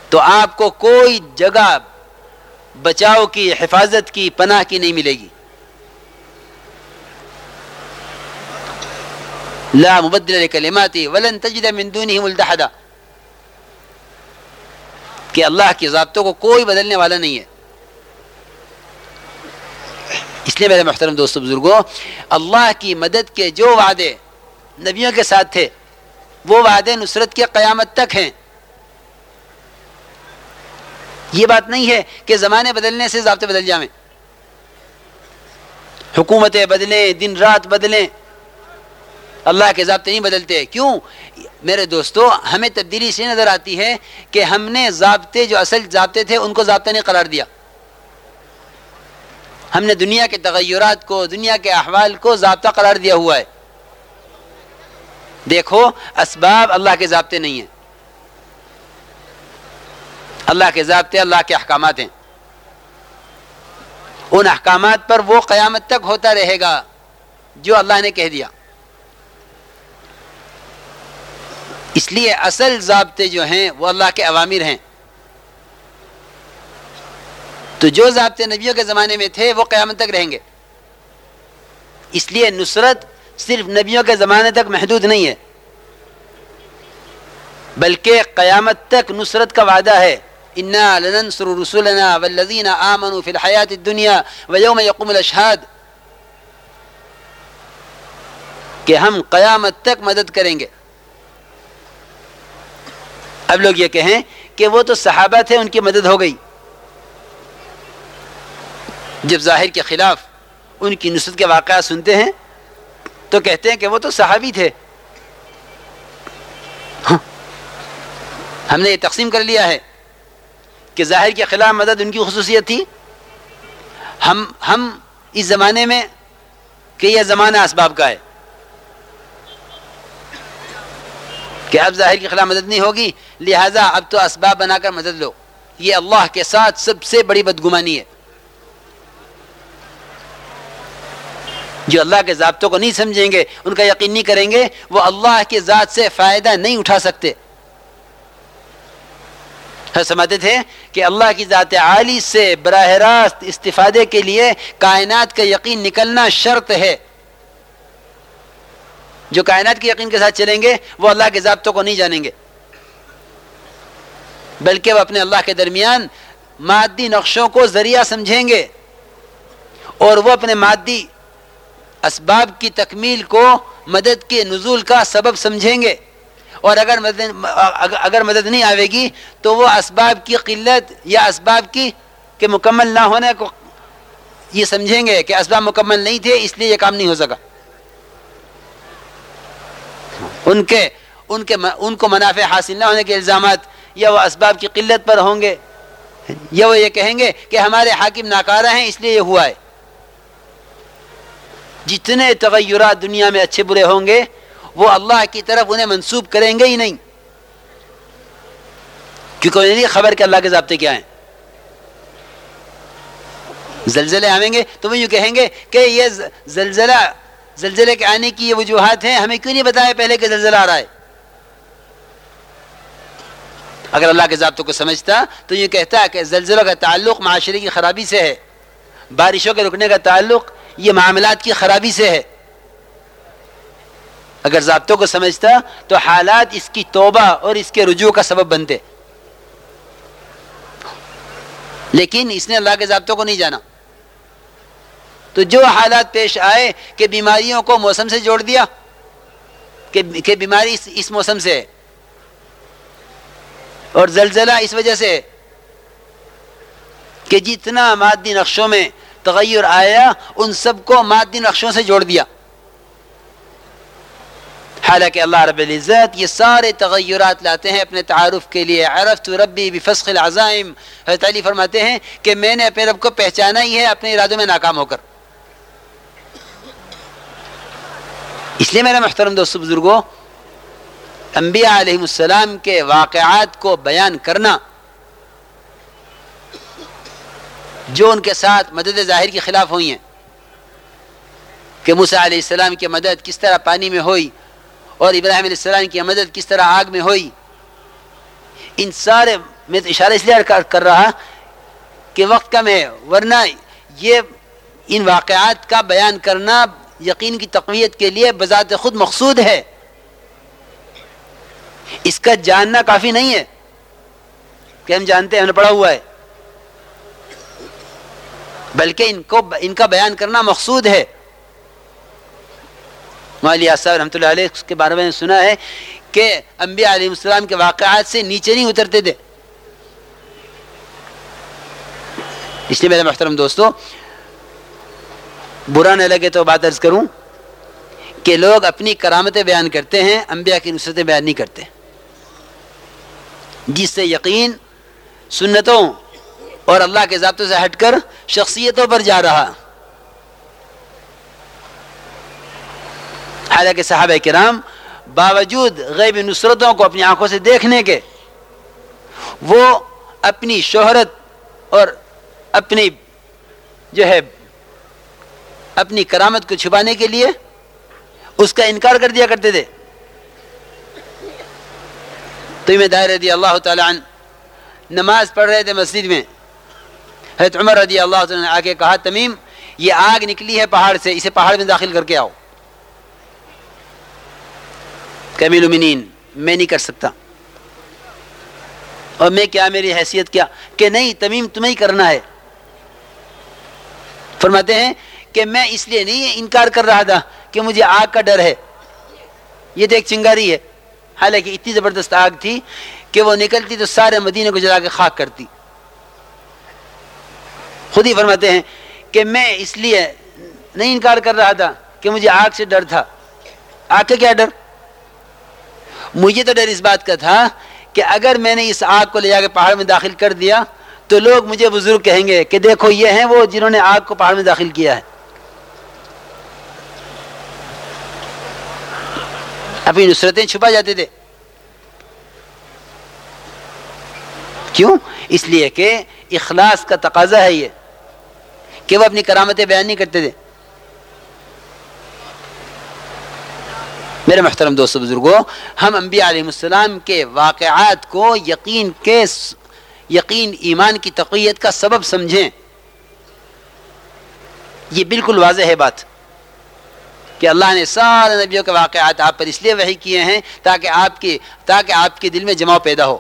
تو آپ کو کوئی جگہ بچاؤ کی، حفاظت کی پناہ کی نہیں ملے گی۔ لا مبدل کلماتی ولن تجد من دونه ملتحدا کہ اللہ کے ضابطوں کو کوئی بدلنے والا نہیں ہے۔ اس لیے میرے محترم دوست بزرگوں اللہ کی مدد کے جو وعدے نبیوں کے ساتھ تھے، وہ وعدے نصرت کے قیامت تک ہیں۔ یہ بات نہیں ہے کہ زمانے بدلنے سے ضابطے بدل جائیں۔ حکومتیں بدلیں، دن رات بدلیں۔ اللہ کے ضابطے نہیں بدلتے۔ کیوں؟ میرے دوستو، ہمیں تبدیلی اس لیے نظر آتی ہے کہ ہم نے ضابطے جو اصل ضابطے تھے، ان کو ضابطہ نہیں قرار دیا۔ ہم نے دنیا کے تغیرات کو، دنیا کے احوال کو ضابطہ قرار دیا ہوا ہے۔ دیکھو، اسباب اللہ کے ضابطے نہیں ہیں۔ اللہ کے ضابطے اللہ کے احکامات ہیں۔ ان احکامات پر وہ قیامت تک ہوتا رہے گا جو اللہ نے کہہ دیا۔ اس لیے اصل ضابطے جو ہیں وہ اللہ کے عوامر ہیں۔ تو جو ضابطے نبیوں کے زمانے میں تھے وہ قیامت تک رہیں گے۔ اس لیے نصرت صرف نبیوں کے زمانے تک محدود نہیں ہے، بلکہ قیامت تک نصرت کا وعدہ ہے۔ انا لننصر رسولنا والذین آمنوا فی الحیات الدنیا ویوم یقوم الاشہاد کہ ہم قیامت تک مدد کریں گے۔ اب لوگ یہ کہیں کہ وہ تو صحابہ تھے، ان کی مدد ہو گئی۔ جب ظاہر کے خلاف ان کی نصرت کے واقعات سنتے ہیں، تو کہتے ہیں کہ وہ تو صحابی تھے۔ ہاں۔ ہم نے یہ تقسیم کر لیا ہے کہ ظاہر کے خلاف مدد ان کی خصوصیت تھی۔ ہم ہم اس زمانے میں کہ یہ زمانہ اسباب کا ہے۔ کہ اب ظاہر کے خلاف مدد نہیں ہوگی، لہذا اب تو اسباب بنا کر مدد لو۔ یہ اللہ کے ساتھ سب سے بڑی بدگمانی ہے۔ جو اللہ کے ضابطوں کو نہیں سمجھیں گے، ان کا یقین نہیں کریں گے، وہ اللہ کے ذات سے فائدہ نہیں اٹھا سکتے۔ ہاں، سمجھتے تھے کہ اللہ کی ذات عالی سے براہ راست استفادے کے لیے کائنات کا یقین نکلنا شرط ہے۔ جو کائنات کے یقین کے ساتھ چلیں گے، وہ اللہ کے ضابطوں کو نہیں جانیں گے۔ بلکہ وہ اپنے اللہ کے درمیان مادی نقشوں کو ذریعہ سمجھیں گے اور وہ اپنے مادی اسباب کی تکمیل کو مدد کے نزول کا سبب سمجھیں گے۔ اور اگر مدد اگر مدد نہیں آئے گی تو وہ اسباب کی قلت یا اسباب کی کہ مکمل نہ ہونے کو یہ سمجھیں گے کہ اسباب مکمل نہیں تھے، اس لیے یہ کام نہیں ہو سکا۔ ان کے ان کے ان کو منافع حاصل نہ ہونے کے الزامات یا وہ اسباب کی قلت پر ہوں گے۔ یا وہ یہ کہیں گے کہ ہمارے حاکم ناکارہ ہیں، اس لیے یہ ہوا ہے۔ جتنے تغیرات دنیا میں اچھے برے ہوں گے، وہ اللہ کی طرف انہیں منسوب کریں گے ہی نہیں۔ کیونکہ انہیں نہیں خبر کہ اللہ کے ضابطے کیا ہیں۔ زلزلے آئیں گے تو وہ یوں کہیں گے کہ یہ زلزلہ، زلزلے کے آنے کی یہ وجوہات ہیں، ہمیں کیوں نہیں بتایا پہلے کہ زلزلہ آ رہا ہے؟ اگر اللہ کے ضابطوں کو سمجھتا تو یہ کہتا ہے کہ زلزلوں کا تعلق معاشرے کی خرابی سے ہے، بارشوں کے رکنے کا تعلق یہ معاملات کی خرابی سے ہے۔ اگر ضابطوں کو سمجھتا تو حالات اس کی توبہ اور اس کے رجوع کا سبب بنتے۔ لیکن اس نے اللہ کے ضابطوں کو نہیں جانا۔ تو جو حالات پیش آئے کہ بیماریوں کو موسم سے جوڑ دیا، کہ بیماری اس اس موسم سے ہے۔ اور زلزلہ اس وجہ سے کہ جتنا مادی نقشوں میں تغیر آیا، ان سب کو مادی نقشوں سے جوڑ دیا۔ حالانکہ اللہ رب العزت یہ سارے تغیرات لاتے ہیں اپنے تعارف کے لیے۔ عرفت ربی بفسخ العزائم۔ حضرت علی فرماتے ہیں کہ میں نے اپنے رب کو پہچانا ہی ہے، اپنے ارادوں میں ناکام ہو کر۔ اس لیے میرے محترم دوست بزرگوں انبیاء علیہ السلام کے واقعات کو بیان کرنا جو ان کے ساتھ مدد ظاہر کے خلاف ہوئی ہیں، کہ موسیٰ علیہ السلام کی مدد کس طرح پانی میں ہوئی اور ابراہیم علیہ السلام کی مدد کس طرح آگ میں ہوئی، ان سارے میں تو اشارہ اس لیے کر رہا کہ وقت کم ہے، ورنہ یہ ان واقعات کا بیان کرنا یقین کی تقویت کے لیے بذات خود مقصود ہے۔ اس کا جاننا کافی نہیں ہے کہ ہم جانتے ہیں، ہم نے پڑھا ہوا ہے۔ بلکہ ان کو ان کا بیان کرنا مقصود ہے۔ صاحب رحمۃ اللہ علیہ کے بارے میں سنا ہے کہ انبیاء علیہ السلام کے واقعات سے نیچے نہیں اترتے تھے۔ اس لیے میرے محترم دوستو، برا نہ لگے تو بات عرض کروں کہ لوگ اپنی کرامتیں بیان کرتے ہیں، انبیاء کی نصرتیں بیان نہیں کرتے۔ جس سے یقین، سنتوں اور اللہ کے ضابطوں سے ہٹ کر شخصیتوں پر جا رہا۔ حالانکہ صحابہ کرام باوجود غیب نصرتوں کو اپنی آنکھوں سے دیکھنے کے، وہ اپنی شہرت اور اپنی جو ہے، اپنی کرامت کو چھپانے کے لیے اس کا انکار کر دیا کرتے تھے۔ تو میں دائر رضی اللہ تعالیٰ عنہ نماز پڑھ رہے تھے مسجد میں۔ حضرت عمر رضی اللہ تعالیٰ نے آگے کہا، تمیم، یہ آگ نکلی ہے پہاڑ سے، اسے پہاڑ میں داخل کر کے آؤ۔ کمیل منین میں نہیں کر سکتا۔ اور میں کیا، میری حیثیت کیا؟ کہ نہیں، تمیم، تمہیں ہی کرنا ہے۔ فرماتے ہیں کہ میں اس لیے نہیں انکار کر رہا تھا کہ مجھے آگ کا ڈر ہے۔ یہ تو ایک چنگاری ہے۔ حالانکہ اتنی زبردست آگ تھی کہ وہ نکلتی تو سارے مدینے کو جلا کے خاک کرتی۔ خود ہی فرماتے ہیں کہ میں اس لیے نہیں انکار کر رہا تھا کہ مجھے آگ سے ڈر تھا۔ آگ کا کیا ڈر؟ مجھے تو ڈر اس بات کا تھا کہ اگر میں نے اس آگ کو لے جا کے پہاڑ میں داخل کر دیا تو لوگ مجھے بزرگ کہیں گے کہ دیکھو یہ ہیں وہ جنہوں نے آگ کو پہاڑ میں داخل کیا ہے۔ اپنی نصرتیں چھپا جاتے تھے۔ کیوں؟ اس لیے کہ اخلاص کا تقاضا ہے یہ۔ کہ وہ اپنی کرامتیں بیان نہیں کرتے تھے۔ میرے محترم دوست بزرگوں ہم انبیاء علیہ السلام کے واقعات کو یقین کے یقین، ایمان کی تقویت کا سبب سمجھیں۔ یہ بالکل واضح ہے بات کہ اللہ نے سارے نبیوں کے واقعات آپ پر اس لیے وہی کیے ہیں تاکہ آپ کی تاکہ آپ کے دل میں جماؤ پیدا ہو۔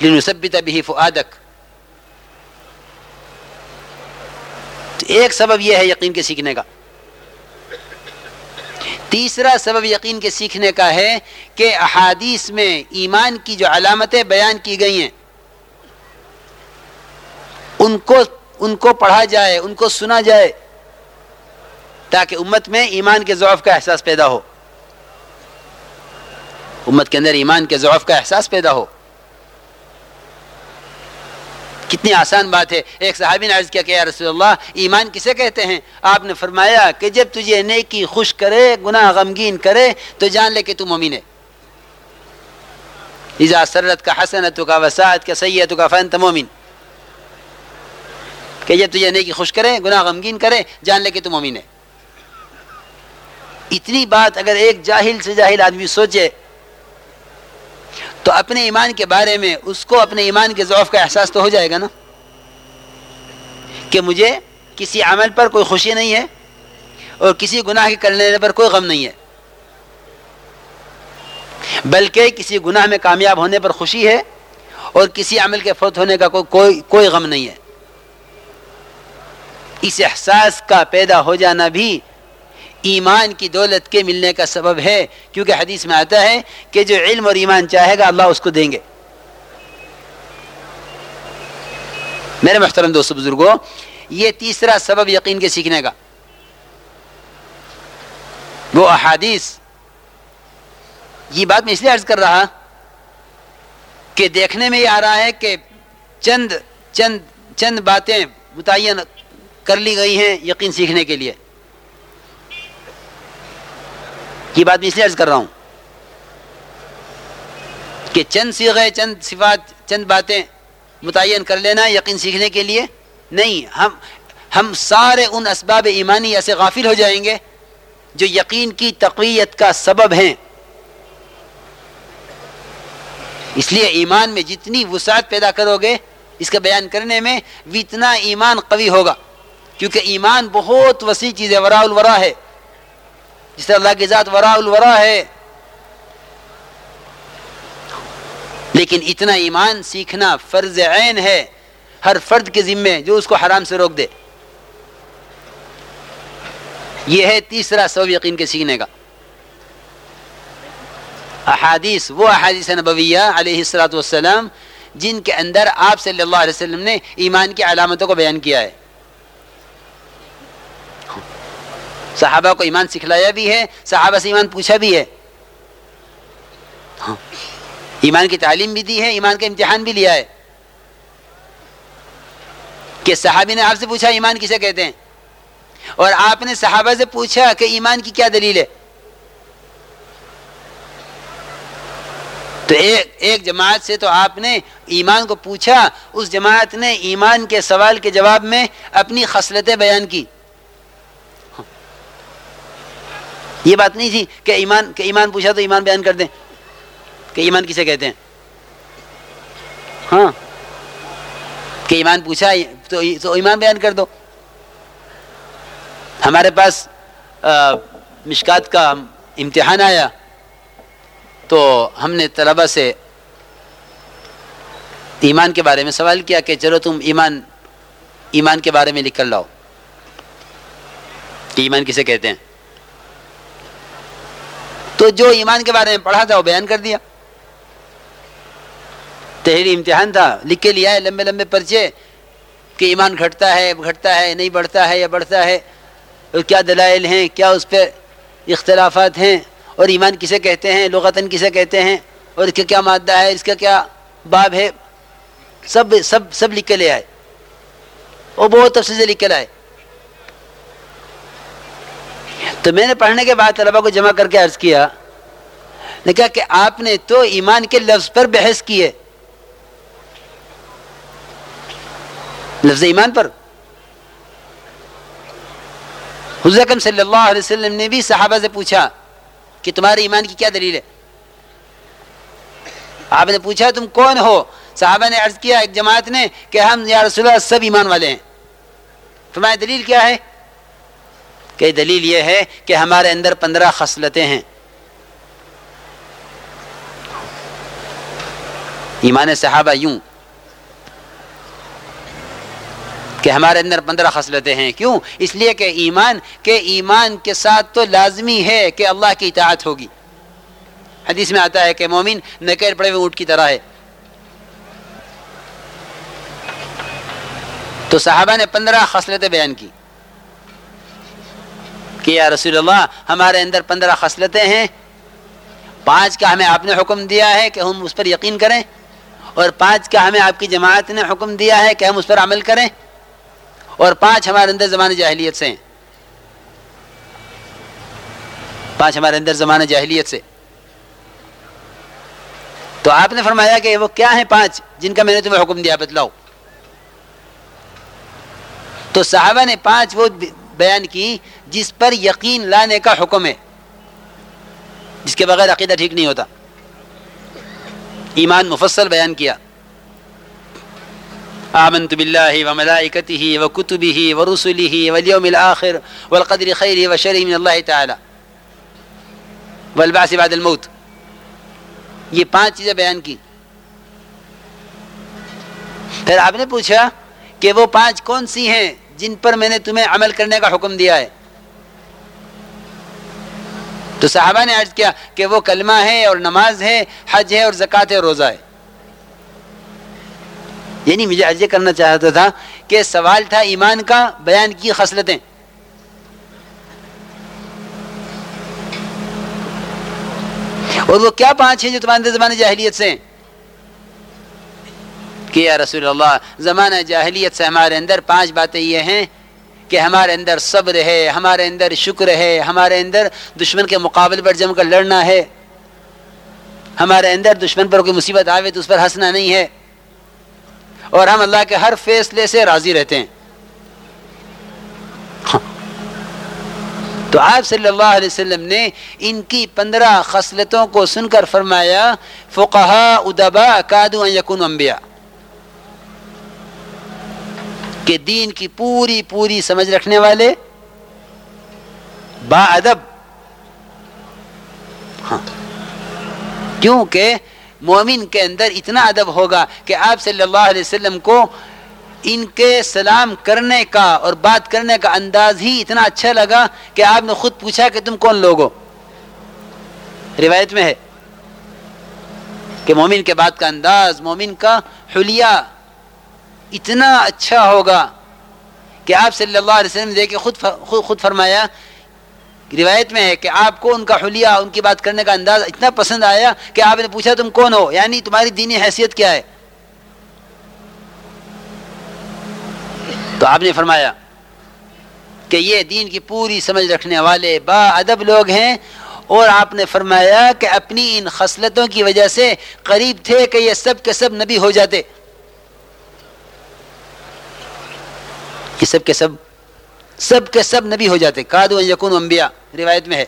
بھی فعادک ایک سبب یہ ہے یقین کے سیکھنے کا۔ تیسرا سبب یقین کے سیکھنے کا ہے کہ احادیث میں ایمان کی جو علامتیں بیان کی گئی ہیں، ان کو ان کو پڑھا جائے، ان کو سنا جائے تاکہ امت میں ایمان کے ضعف کا احساس پیدا ہو۔ امت کے اندر ایمان کے ضعف کا احساس پیدا ہو۔ کتنی آسان بات ہے۔ ایک صحابی نے عرض کیا کہ یا رسول اللہ ایمان کسے کہتے ہیں؟ آپ نے فرمایا کہ جب تجھے نیکی خوش کرے، گناہ غمگین کرے، تو جان لے کہ تو مومن ہے۔ اذا سرت کا حسنت کا وسعت کا سید کا فنت مومن۔ کہ جب تجھے نیکی خوش کرے، گناہ غمگین کرے، جان لے کہ تو مومن ہے۔ اتنی بات اگر ایک جاہل سے جاہل آدمی سوچے تو اپنے ایمان کے بارے میں اس کو اپنے ایمان کے ضعف کا احساس تو ہو جائے گا نا؟ کہ مجھے کسی عمل پر کوئی خوشی نہیں ہے اور کسی گناہ کے کر لینے پر کوئی غم نہیں ہے۔ بلکہ کسی گناہ میں کامیاب ہونے پر خوشی ہے اور کسی عمل کے فوت ہونے کا کوئی کوئی غم نہیں ہے۔ اس احساس کا پیدا ہو جانا بھی ایمان کی دولت کے ملنے کا سبب ہے، کیونکہ حدیث میں آتا ہے کہ جو علم اور ایمان چاہے گا، اللہ اس کو دیں گے۔ میرے محترم دوست بزرگوں یہ تیسرا سبب یقین کے سیکھنے کا۔ وہ احادیث۔ یہ بات میں اس لیے عرض کر رہا کہ دیکھنے میں یہ آ رہا ہے کہ چند چند چند باتیں متعین کر لی گئی ہیں یقین سیکھنے کے لیے۔ یہ بات میں اس لیے عرض کر رہا ہوں کہ چند سیغے، چند صفات، چند باتیں متعین کر لینا یقین سیکھنے کے لیے نہیں۔ ہم ہم سارے ان اسباب ایمانی ایسے غافل ہو جائیں گے جو یقین کی تقویت کا سبب ہیں۔ اس لیے ایمان میں جتنی وسعت پیدا کرو گے، اس کا بیان کرنے میں اتنا ایمان قوی ہوگا، کیونکہ ایمان بہت وسیع چیز ہے ورا الورا ہے۔ جس طرح اللہ کی ذات ورا الورا ہے۔ لیکن اتنا ایمان سیکھنا فرض عین ہے۔ ہر فرد کے ذمے جو اس کو حرام سے روک دے۔ یہ ہے تیسرا سبب یقین کے سیکھنے کا۔ احادیث، وہ احادیث نبویہ علیہ السلاۃ والسلام، جن کے اندر آپ صلی اللہ علیہ وسلم نے ایمان کی علامتوں کو بیان کیا ہے۔ صحابہ کو ایمان سکھلایا بھی ہے، صحابہ سے ایمان پوچھا بھی ہے۔ ہاں۔ ایمان کی تعلیم بھی دی ہے، ایمان کا امتحان بھی لیا ہے۔ کہ صحابی نے آپ سے پوچھا، ایمان کسے کہتے ہیں؟ اور آپ نے صحابہ سے پوچھا کہ ایمان کی کیا دلیل ہے؟ تو ایک ایک جماعت سے تو آپ نے ایمان کو پوچھا، اس جماعت نے ایمان کے سوال کے جواب میں اپنی خصلتیں بیان کی۔ یہ بات نہیں تھی کہ ایمان کہ ایمان پوچھا تو ایمان بیان کر دیں۔ کہ ایمان کسے کہتے ہیں؟ ہاں۔ کہ ایمان پوچھا تو ایمان بیان کر دو۔ ہمارے پاس مشکات کا امتحان آیا۔ تو ہم نے طلبہ سے ایمان کے بارے میں سوال کیا کہ چلو تم ایمان ایمان کے بارے میں لکھ کر لاؤ۔ کہ ایمان کسے کہتے ہیں؟ تو جو ایمان کے بارے میں پڑھا تھا وہ بیان کر دیا۔ تحری امتحان تھا، لکھ کے لیا ہے لمبے لمبے پرچے کہ ایمان گھٹتا ہے گھٹتا ہے، نہیں بڑھتا ہے یا بڑھتا ہے۔ اور کیا دلائل ہیں، کیا اس پہ اختلافات ہیں؟ اور ایمان کسے کہتے ہیں، لغتاً کسے کہتے ہیں؟ اور اس کا کیا مادہ ہے، اس کا کیا باب ہے؟ سب سب سب لکھ کے لے آئے۔ وہ بہت تفصیل سے لکھ کے لائے۔ تو میں نے پڑھنے کے بعد طلبا کو جمع کر کے عرض کیا، نے کہا کہ آپ نے تو ایمان کے لفظ پر بحث کی ہے۔ لفظ ایمان پر۔ حضرت صلی اللہ علیہ وسلم نے بھی صحابہ سے پوچھا کہ تمہارے ایمان کی کیا دلیل ہے؟ آپ نے پوچھا تم کون ہو؟ صحابہ نے عرض کیا، ایک جماعت نے، کہ ہم یا رسول اللہ سب ایمان والے ہیں۔ تمہاری دلیل کیا ہے؟ کہ دلیل یہ ہے کہ ہمارے اندر پندرہ خصلتیں ہیں۔ ایمان صحابہ یوں کہ ہمارے اندر پندرہ خصلتیں ہیں۔ کیوں؟ اس لیے کہ ایمان کے ایمان کے ساتھ تو لازمی ہے کہ اللہ کی اطاعت ہوگی۔ حدیث میں آتا ہے کہ مومن نکیر پڑے ہوئے اونٹ کی طرح ہے۔ تو صحابہ نے پندرہ خصلتیں بیان کی۔ کہ یا رسول اللہ، ہمارے اندر پندرہ خصلتیں ہیں۔ پانچ کا ہمیں آپ نے حکم دیا ہے کہ ہم اس پر یقین کریں، اور پانچ کا ہمیں آپ کی جماعت نے حکم دیا ہے کہ ہم اس پر عمل کریں۔ اور پانچ ہمارے اندر زمان جاہلیت سے ہیں۔ پانچ ہمارے اندر زمان جاہلیت سے۔ تو آپ نے فرمایا کہ وہ کیا ہیں پانچ جن کا میں نے تمہیں حکم دیا، بتلاؤ۔ تو صحابہ نے پانچ وہ بیان کی جس پر یقین لانے کا حکم ہے۔ جس کے بغیر عقیدہ ٹھیک نہیں ہوتا۔ ایمان مفصل بیان کیا۔ آمنت باللہ وملائکته وکتبه ورسله والیوم الاخر والقدر خیر وشر من اللہ تعالی۔ والبعث بعد الموت۔ یہ پانچ چیزیں بیان کی۔ پھر آپ نے پوچھا کہ وہ پانچ کون سی ہیں؟ جن پر میں نے تمہیں عمل کرنے کا حکم دیا ہے۔ تو صحابہ نے عرض کیا کہ وہ کلمہ ہے اور نماز ہے، حج ہے اور زکوٰۃ ہے اور روزہ ہے۔ یعنی مجھے عرض کرنا چاہتا تھا کہ سوال تھا ایمان کا، بیان کی خصلتیں۔ اور وہ کیا پانچ ہیں جو تمہارے زمانے جاہلیت سے ہیں؟ کہ یا رسول اللہ، زمانہ جاہلیت سے ہمارے اندر پانچ باتیں یہ ہیں کہ ہمارے اندر صبر ہے، ہمارے اندر شکر ہے، ہمارے اندر دشمن کے مقابلے پر جم کر لڑنا ہے۔ ہمارے اندر دشمن پر کوئی مصیبت آوے تو اس پر ہنسنا نہیں ہے۔ اور ہم اللہ کے ہر فیصلے سے راضی رہتے ہیں۔ ہاں۔ تو آپ صلی اللہ علیہ وسلم نے ان کی پندرہ خصلتوں کو سن کر فرمایا فقہا ادبا کادو یقن انبیاء۔ کہ دین کی پوری پوری سمجھ رکھنے والے با ادب۔ ہاں۔ کیونکہ مومن کے اندر اتنا ادب ہوگا کہ آپ صلی اللہ علیہ وسلم کو ان کے سلام کرنے کا اور بات کرنے کا انداز ہی اتنا اچھا لگا کہ آپ نے خود پوچھا کہ تم کون لوگ ہو۔ روایت میں ہے کہ مومن کے بات کا انداز، مومن کا حلیہ اتنا اچھا ہوگا کہ آپ صلی اللہ علیہ وسلم دیکھے، خود خود فرمایا، روایت میں ہے کہ آپ کو ان کا حلیہ، ان کی بات کرنے کا انداز اتنا پسند آیا کہ آپ نے پوچھا تم کون ہو؟ یعنی تمہاری دینی حیثیت کیا ہے؟ تو آپ نے فرمایا کہ یہ دین کی پوری سمجھ رکھنے والے با ادب لوگ ہیں اور آپ نے فرمایا کہ اپنی ان خصلتوں کی وجہ سے قریب تھے کہ یہ سب کے سب نبی ہو جاتے۔ یہ سب کے سب سب کے سب نبی ہو جاتے۔ کادو یقون انبیاء، روایت میں ہے۔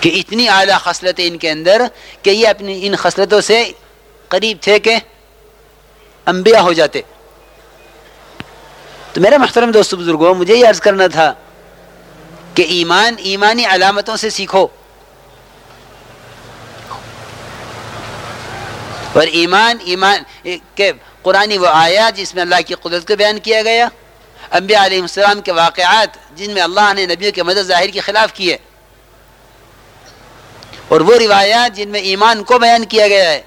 کہ اتنی اعلیٰ خصلتیں ان کے اندر کہ یہ اپنی ان خصلتوں سے قریب تھے کہ انبیاء ہو جاتے۔ تو میرا محترم دوست بزرگوں، مجھے یہ عرض کرنا تھا کہ ایمان ایمانی علامتوں سے سیکھو۔ اور ایمان ایمان کہ قرآن وہ آیا جس میں اللہ کی قدرت کو بیان کیا گیا؟ انبیاء علیہ السلام کے واقعات جن میں اللہ نے نبیوں کے مدد ظاہر کے خلاف کیے۔ اور وہ روایات جن میں ایمان کو بیان کیا گیا ہے۔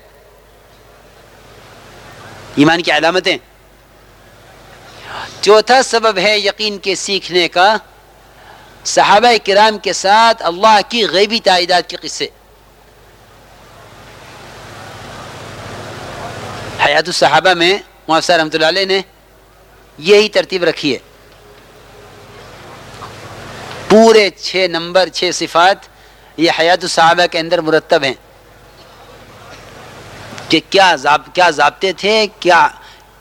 ایمان کی علامتیں۔ چوتھا سبب ہے یقین کے سیکھنے کا۔ صحابہ کرام کے ساتھ اللہ کی غیبی تعداد کے قصے۔ حیات الصحابہ میں معافہ رحمۃ اللہ علیہ نے یہی ترتیب رکھی ہے۔ پورے چھ نمبر، چھ صفات یہ حیات الصحابہ کے اندر مرتب ہیں۔ کہ کیا کیا ضابطے تھے، کیا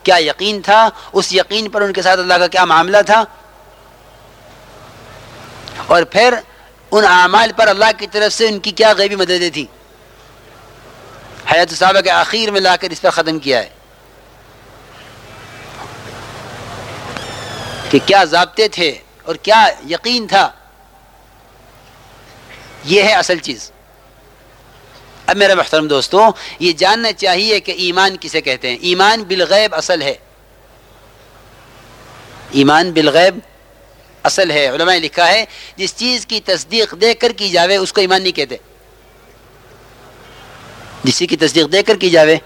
کیا یقین تھا؟ اس یقین پر ان کے ساتھ اللہ کا کیا معاملہ تھا؟ اور پھر ان اعمال پر اللہ کی طرف سے ان کی کیا غیبی مددیں تھیں؟ حیات صحابہ کے آخر میں لا کر اس پر ختم کیا ہے۔ کہ کیا ضابطے تھے اور کیا یقین تھا۔ یہ ہے اصل چیز۔ اب میرا محترم دوستو، یہ جاننا چاہیے کہ ایمان کسے کہتے ہیں؟ ایمان بالغیب اصل ہے۔ ایمان بالغیب اصل ہے۔ علماء لکھا ہے، جس چیز کی تصدیق دے کر کی جاوے، اس کو ایمان نہیں کہتے۔ جس کی تصدیق دے کر کی جاوے،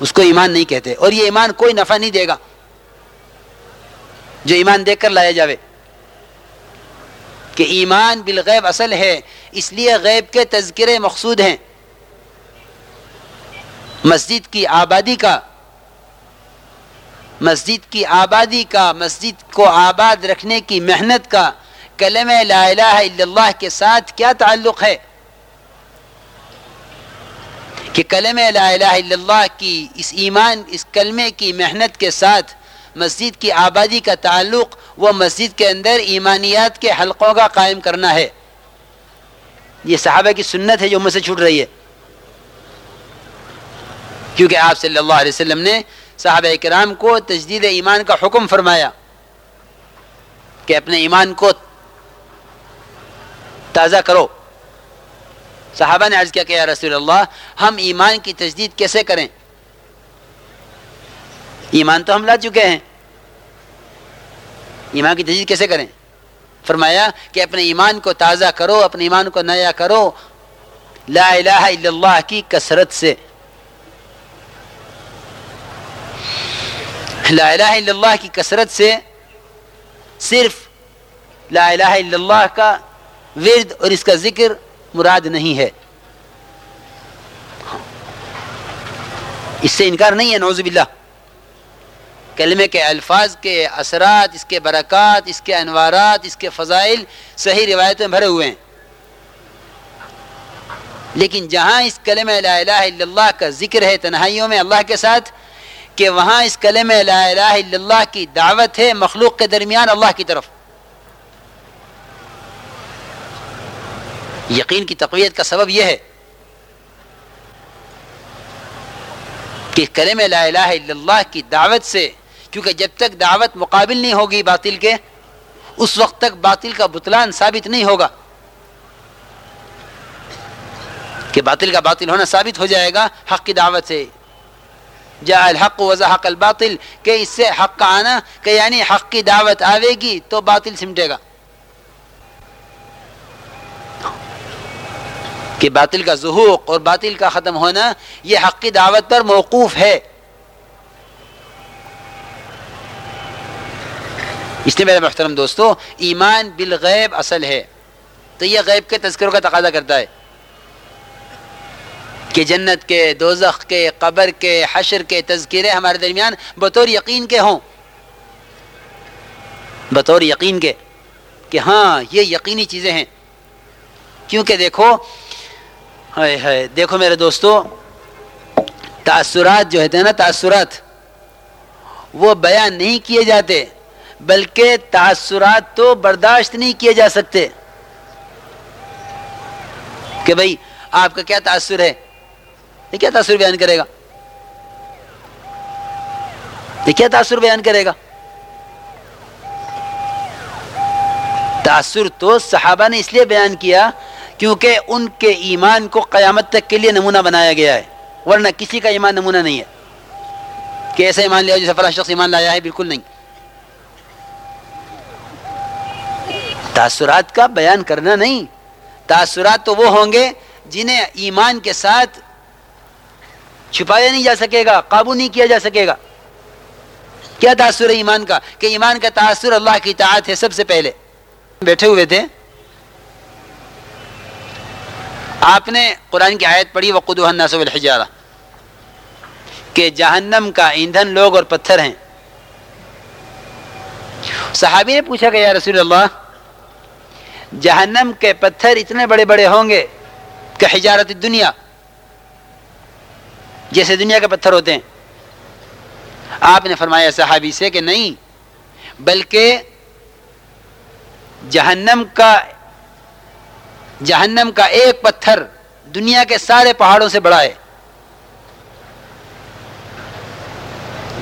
اس کو ایمان نہیں کہتے۔ اور یہ ایمان کوئی نفع نہیں دے گا۔ جو ایمان دے کر لایا جاوے۔ کہ ایمان بالغیب اصل ہے، اس لیے غیب کے تذکرے مقصود ہیں۔ مسجد کی آبادی کا، مسجد کی آبادی کا، مسجد کو آباد رکھنے کی محنت کا کلم لا الہ الا اللہ کے ساتھ کیا تعلق ہے؟ کہ کلم لا الہ الا اللہ کی اس ایمان، اس کلمے کی محنت کے ساتھ مسجد کی آبادی کا تعلق وہ مسجد کے اندر ایمانیات کے حلقوں کا قائم کرنا ہے۔ یہ صحابہ کی سنت ہے جو مجھ سے چھوٹ رہی ہے۔ کیونکہ آپ صلی اللہ علیہ وسلم نے صحابہ کرام کو تجدید ایمان کا حکم فرمایا کہ اپنے ایمان کو تازہ کرو۔ صحابہ نے عرض کیا کہ یا رسول اللہ، ہم ایمان کی تجدید کیسے کریں؟ ایمان تو ہم لا چکے ہیں۔ ایمان کی تجدید کیسے کریں؟ فرمایا کہ اپنے ایمان کو تازہ کرو، اپنے ایمان کو نیا کرو۔ لا الہ الا اللہ کی کثرت سے۔ لا الہ الا اللہ کی کثرت سے صرف لا الہ الا اللہ کا ورد اور اس کا ذکر مراد نہیں ہے۔ اس سے انکار نہیں ہے نوز باللہ۔ کلمے کے الفاظ کے اثرات، اس کے برکات، اس کے انوارات، اس کے فضائل صحیح روایتیں بھرے ہوئے ہیں۔ لیکن جہاں اس کلمہ لا الہ الا اللہ کا ذکر ہے تنہائیوں میں اللہ کے ساتھ، کہ وہاں اس کلمہ لا الہ الا اللہ کی دعوت ہے مخلوق کے درمیان اللہ کی طرف۔ یقین کی تقویت کا سبب یہ ہے کہ کلمہ لا الہ الا اللہ کی دعوت سے، کیونکہ جب تک دعوت مقابل نہیں ہوگی باطل کے، اس وقت تک باطل کا بطلان ثابت نہیں ہوگا۔ کہ باطل کا باطل ہونا ثابت ہو جائے گا حق کی دعوت سے۔ جا الحق وضحق الباطل، کہ اس سے حق کا آنا، کہ یعنی حق کی دعوت آئے گی تو باطل سمٹے گا۔ کہ باطل کا ظہوق اور باطل کا ختم ہونا یہ حق کی دعوت پر موقوف ہے۔ اس لیے میرے محترم دوستو، ایمان بالغیب اصل ہے۔ تو یہ غیب کے تذکروں کا تقاضا کرتا ہے کہ جنت کے، دوزخ کے، قبر کے، حشر کے تذکرے ہمارے درمیان بطور یقین کے ہوں۔ بطور یقین کے کہ ہاں یہ یقینی چیزیں ہیں۔ کیونکہ دیکھو ہائے ہائے، دیکھو میرے دوستو تاثرات جو ہوتے ہیں نا تاثرات وہ بیان نہیں کیے جاتے، بلکہ تاثرات تو برداشت نہیں کیے جا سکتے۔ کہ بھائی آپ کا کیا تاثر ہے؟ یہ کیا تاثر بیان کرے گا؟ یہ کیا تاثر بیان کرے گا؟ تاثر تو صحابہ نے اس لیے بیان کیا کیونکہ ان کے ایمان کو قیامت تک کے لیے نمونہ بنایا گیا ہے، ورنہ کسی کا ایمان نمونہ نہیں ہے۔ کہ ایسا ایمان لیا جیسے فلاں شخص ایمان لایا ہے، بالکل نہیں۔ تاثرات کا بیان کرنا نہیں۔ تاثرات تو وہ ہوں گے جنہیں ایمان کے ساتھ چھپایا نہیں جا سکے گا، قابو نہیں کیا جا سکے گا۔ کیا تاثر ہے ایمان کا؟ کہ ایمان کا تاثر اللہ کی اطاعت ہے سب سے پہلے۔ بیٹھے ہوئے تھے۔ آپ نے قرآن کی آیت پڑھی وہ قدو الناس والحجارہ کہ جہنم کا ایندھن لوگ اور پتھر ہیں۔ صحابی نے پوچھا کہ یا رسول اللہ، جہنم کے پتھر اتنے بڑے بڑے ہوں گے کہ حجارت دنیا، جیسے دنیا کے پتھر ہوتے ہیں۔ آپ نے فرمایا صحابی سے کہ نہیں، بلکہ جہنم کا جہنم کا ایک پتھر دنیا کے سارے پہاڑوں سے بڑا ہے۔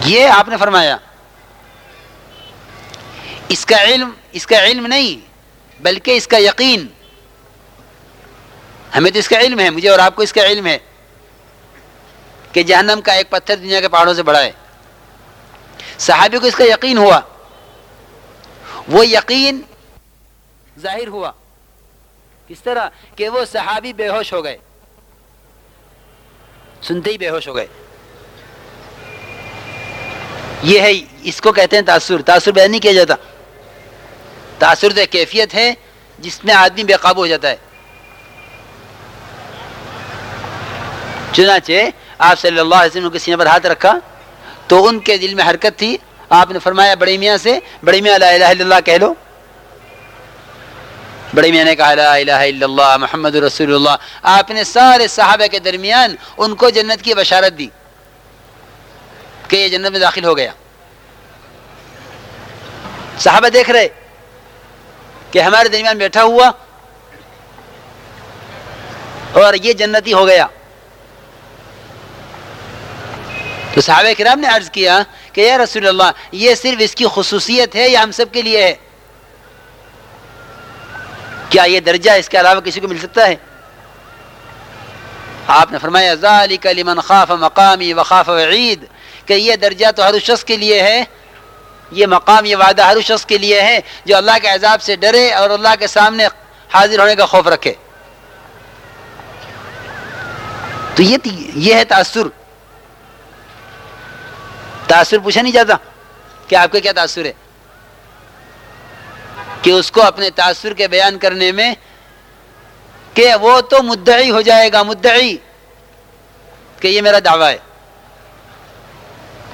یہ آپ نے فرمایا۔ اس کا علم، اس کا علم نہیں، بلکہ اس کا یقین۔ ہمیں تو اس کا علم ہے، مجھے اور آپ کو اس کا علم ہے کہ جہنم کا ایک پتھر دنیا کے پہاڑوں سے بڑا ہے۔ صحابی کو اس کا یقین ہوا۔ وہ یقین ظاہر ہوا۔ کس طرح کہ وہ صحابی بے ہوش ہو گئے؟ سنتے ہی بے ہوش ہو گئے۔ یہ ہے، اس کو کہتے ہیں تاثر۔ تاثر بیان نہیں کیا جاتا۔ تاثر تو ایک کیفیت ہے جس میں آدمی بے قابو ہو جاتا ہے۔ چنانچہ آپ صلی اللہ علیہ وسلم کے سینے پر ہاتھ رکھا تو ان کے دل میں حرکت تھی۔ آپ نے فرمایا، بڑے میاں سے، بڑے میاں، لا الہ الا اللہ کہہ لو۔ بڑے میاں نے کہا لا الہ الا اللہ، محمد رسول اللہ۔ آپ نے سارے صحابہ کے درمیان ان کو جنت کی بشارت دی کہ یہ جنت میں داخل ہو گیا۔ صحابہ دیکھ رہے کہ ہمارے درمیان بیٹھا ہوا اور یہ جنتی ہو گیا۔ تو صحابہ کرام نے عرض کیا کہ یا رسول اللہ، یہ صرف اس کی خصوصیت ہے یا ہم سب کے لیے ہے؟ کیا یہ درجہ اس کے علاوہ کسی کو مل سکتا ہے؟ آپ نے فرمایا، ذالک لمن خاف مقامی وخاف وعید، کہ یہ درجہ تو ہر شخص کے لیے ہے، یہ مقام، یہ وعدہ ہر شخص کے لیے ہے جو اللہ کے عذاب سے ڈرے اور اللہ کے سامنے حاضر ہونے کا خوف رکھے۔ تو یہ یہ ہے تاثر تاثر پوچھا نہیں جاتا کہ آپ کو کیا تاثر ہے؟ کہ اس کو اپنے تاثر کے بیان کرنے میں کہ وہ تو مدعی ہو جائے گا، مدعی، کہ یہ میرا دعویٰ ہے۔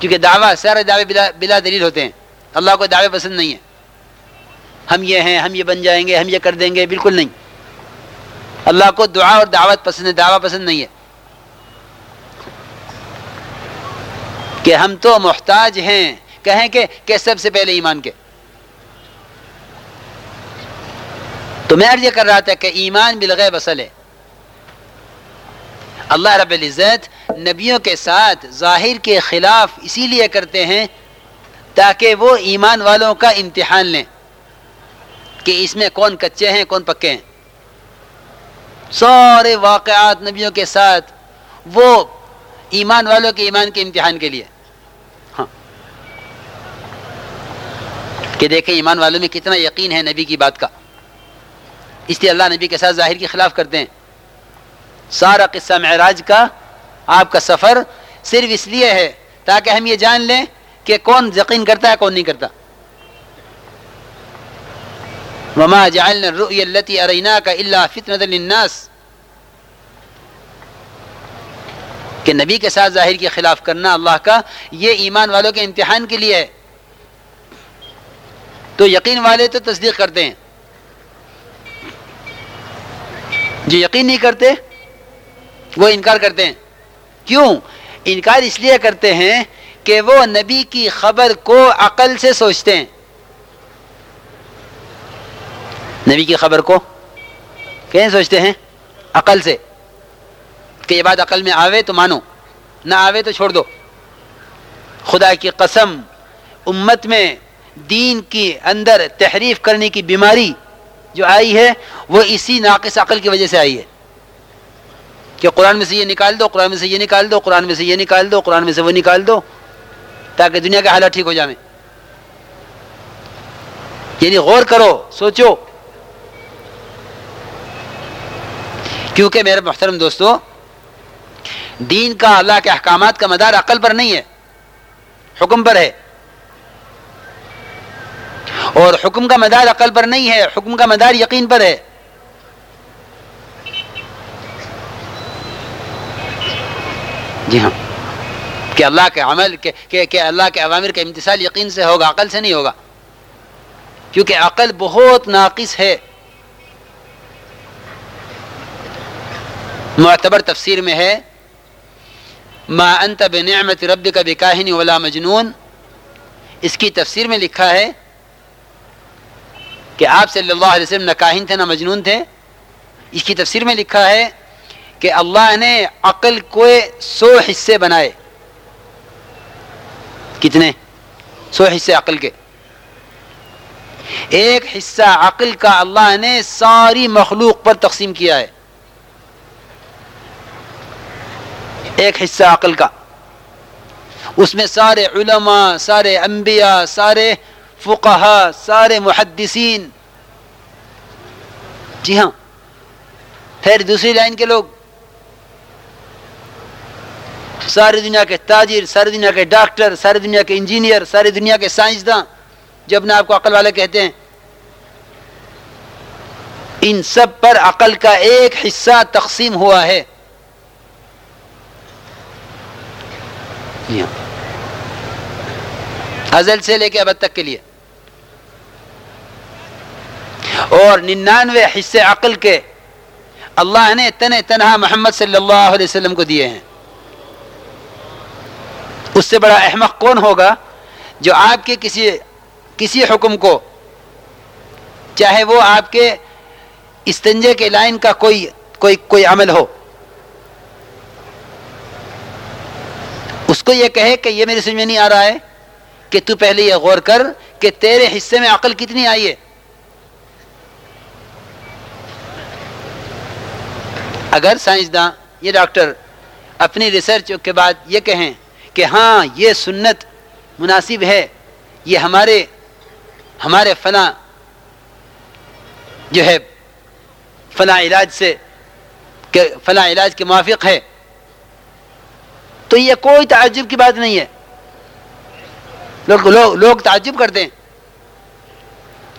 کیونکہ دعویٰ، سارے دعوے بلا بلا دلیل ہوتے ہیں۔ اللہ کو دعوے پسند نہیں ہے۔ ہم یہ ہیں، ہم یہ بن جائیں گے، ہم یہ کر دیں گے، بالکل نہیں۔ اللہ کو دعا اور دعوت پسند ہے، دعویٰ پسند نہیں ہے۔ کہ ہم تو محتاج ہیں، کہیں کہ کہ سب سے پہلے ایمان کے۔ تو میں عرض یہ کر رہا تھا کہ ایمان بالغیب اصل ہے۔ اللہ رب العزت نبیوں کے ساتھ ظاہر کے خلاف اسی لیے کرتے ہیں تاکہ وہ ایمان والوں کا امتحان لیں کہ اس میں کون کچے ہیں، کون پکے ہیں۔ سارے واقعات نبیوں کے ساتھ وہ ایمان والوں کے ایمان کے امتحان کے لیے۔ ہاں۔ کہ دیکھیں ایمان والوں میں کتنا یقین ہے نبی کی بات کا۔ اس لیے اللہ نبی کے ساتھ ظاہر کے خلاف کرتے ہیں سارا قصہ معراج کا، آپ کا سفر صرف اس لیے ہے تاکہ ہم یہ جان لیں کہ کون یقین کرتا ہے، کون نہیں کرتا۔ وما جعلنا الرؤيا التي اريناك الا فتنه للناس۔ کہ نبی کے ساتھ ظاہر کے خلاف کرنا اللہ کا، یہ ایمان والوں کے امتحان کے لیے ہے۔ تو یقین والے تو تصدیق کرتے ہیں جو یقین نہیں کرتے، وہ انکار کرتے ہیں۔ کیوں؟ انکار اس لیے کرتے ہیں کہ وہ نبی کی خبر کو عقل سے سوچتے ہیں۔ نبی کی خبر کو کہیں سوچتے ہیں؟ عقل سے۔ کہ یہ بات عقل میں آوے تو مانو، نہ آوے تو چھوڑ دو۔ خدا کی قسم، امت میں دین کی اندر تحریف کرنے کی بیماری جو آئی ہے، وہ اسی ناقص عقل کی وجہ سے آئی ہے۔ کہ قرآن میں سے یہ نکال دو، قرآن میں سے یہ نکال دو، قرآن میں سے یہ نکال دو، قرآن میں سے وہ نکال دو، تاکہ دنیا کا حالات ٹھیک ہو جائے یعنی غور کرو، سوچو۔ کیونکہ میرے محترم دوستو، دین کا، اللہ کے احکامات کا مدار عقل پر نہیں ہے، حکم پر ہے۔ اور حکم کا مدار عقل پر نہیں ہے حکم کا مدار یقین پر ہے۔ جی ہاں۔ کہ اللہ کے عمل کہ, کہ, اللہ کے عوامر کا امتسال یقین سے ہوگا عقل سے نہیں ہوگا۔ کیونکہ عقل بہت ناقص ہے۔ معتبر تفسیر میں ہے ما انت بنعمت ربک بکاہن ولا مجنون اس کی تفسیر میں لکھا ہے کہ آپ صلی اللہ علیہ وسلم نہ کاہن تھے نہ مجنون تھے۔ اس کی تفسیر میں لکھا ہے کہ اللہ نے عقل کو سو حصے بنائے۔ کتنے؟ سو حصے عقل کے۔ ایک حصہ عقل کا اللہ نے ساری مخلوق پر تقسیم کیا ہے۔ ایک حصہ عقل کا۔ اس میں سارے علماء، سارے انبیاء، سارے فقہا، سارے محدثین۔ جی ہاں۔ پھر دوسری لائن کے لوگ۔ ساری دنیا کے تاجر، ساری دنیا کے ڈاکٹر، ساری دنیا کے انجینئر، ساری دنیا کے سائنسداں۔ جو اپنے آپ کو عقل والے کہتے ہیں۔ ان سب پر عقل کا ایک حصہ تقسیم ہوا ہے۔ جی ہاں۔ ازل سے لے کے اب تک کے لیے۔ اور ننانوے حصے عقل کے اللہ نے تن تنہا محمد صلی اللہ علیہ وسلم کو دیے ہیں۔ اس سے بڑا احمق کون ہوگا جو آپ کے کسی کسی حکم کو، چاہے وہ آپ کے استنجے کے لائن کا کوئی کوئی کوئی عمل ہو۔ اس کو یہ کہے کہ یہ میرے سمجھ میں نہیں آ رہا ہے کہ تو پہلے یہ غور کر کہ تیرے حصے میں عقل کتنی آئی ہے۔ اگر سائنسداں یہ ڈاکٹر اپنی ریسرچ کے بعد یہ کہیں کہ ہاں یہ سنت مناسب ہے، یہ ہمارے ہمارے فلاں جو ہے، فلاں علاج سے فلاں علاج کے موافق ہے، تو یہ کوئی تعجب کی بات نہیں ہے۔ لوگ لوگ لوگ تعجب کرتے ہیں۔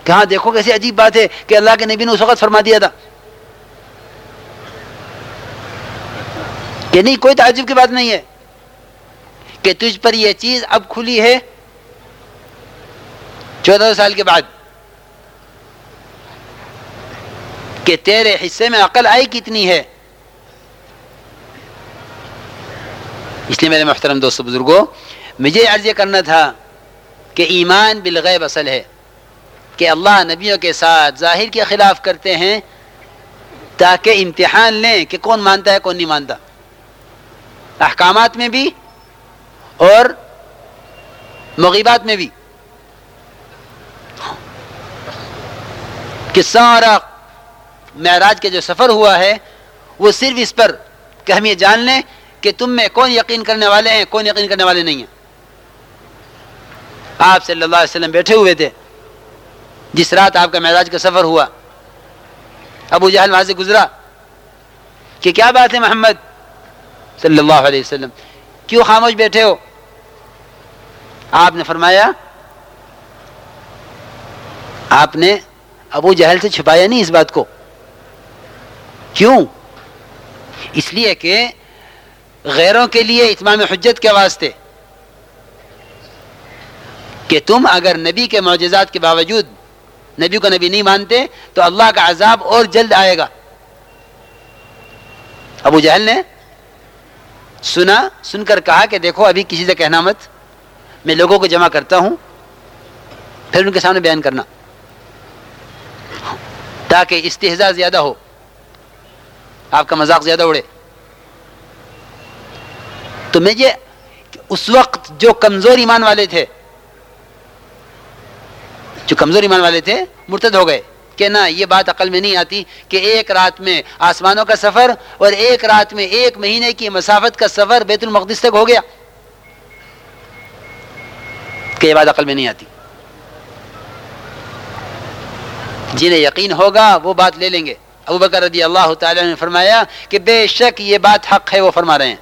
کہ ہاں دیکھو کیسی عجیب بات ہے کہ اللہ کے نبی نے اس وقت فرما دیا تھا۔ کہ نہیں کوئی تعجب کی بات نہیں ہے کہ تجھ پر یہ چیز اب کھلی ہے چودہ سال کے بعد کہ تیرے حصے میں عقل آئی کتنی ہے؟ اس لیے میرے محترم دوست بزرگوں مجھے عرض یہ کرنا تھا کہ ایمان بالغیب اصل ہے کہ اللہ نبیوں کے ساتھ ظاہر کے خلاف کرتے ہیں تاکہ امتحان لیں کہ کون مانتا ہے کون نہیں مانتا۔ احکامات میں بھی اور مغیبات میں بھی۔ کہ سارا معراج کے جو سفر ہوا ہے، وہ صرف اس پر کہ ہم یہ جان لیں کہ تم میں کون یقین کرنے والے ہیں، کون یقین کرنے والے نہیں ہیں۔ آپ صلی اللہ علیہ وسلم بیٹھے ہوئے تھے۔ جس رات آپ کا معراج کا سفر ہوا، ابو جہل وہاں سے گزرا کہ کیا بات ہے محمد؟ صلی اللہ علیہ وسلم۔ کیوں خاموش بیٹھے ہو؟ آپ نے فرمایا، آپ نے ابو جہل سے چھپایا نہیں اس بات کو۔ کیوں؟ اس لیے کہ غیروں کے لیے اتمام حجت کے واسطے کہ تم اگر نبی کے معجزات کے باوجود نبی کو نبی نہیں مانتے، تو اللہ کا عذاب اور جلد آئے گا۔ ابو جہل نے سنا سن کر کہا کہ دیکھو، ابھی کسی سے کہنا مت، میں لوگوں کو جمع کرتا ہوں، پھر ان کے سامنے بیان کرنا۔ تاکہ استحضا زیادہ ہو، آپ کا مذاق زیادہ اڑے۔ تو مجھے اس وقت جو کمزور ایمان والے تھے، جو کمزور ایمان والے تھے، مرتد ہو گئے۔ کہ نہ، یہ بات عقل میں نہیں آتی کہ ایک رات میں آسمانوں کا سفر اور ایک رات میں ایک مہینے کی مسافت کا سفر بیت المقدس تک ہو گیا۔ کہ یہ بات عقل میں نہیں آتی۔ جنہیں یقین ہوگا وہ بات لے لیں گے۔ ابو بکر رضی اللہ تعالی نے فرمایا کہ بے شک یہ بات حق ہے، وہ فرما رہے ہیں۔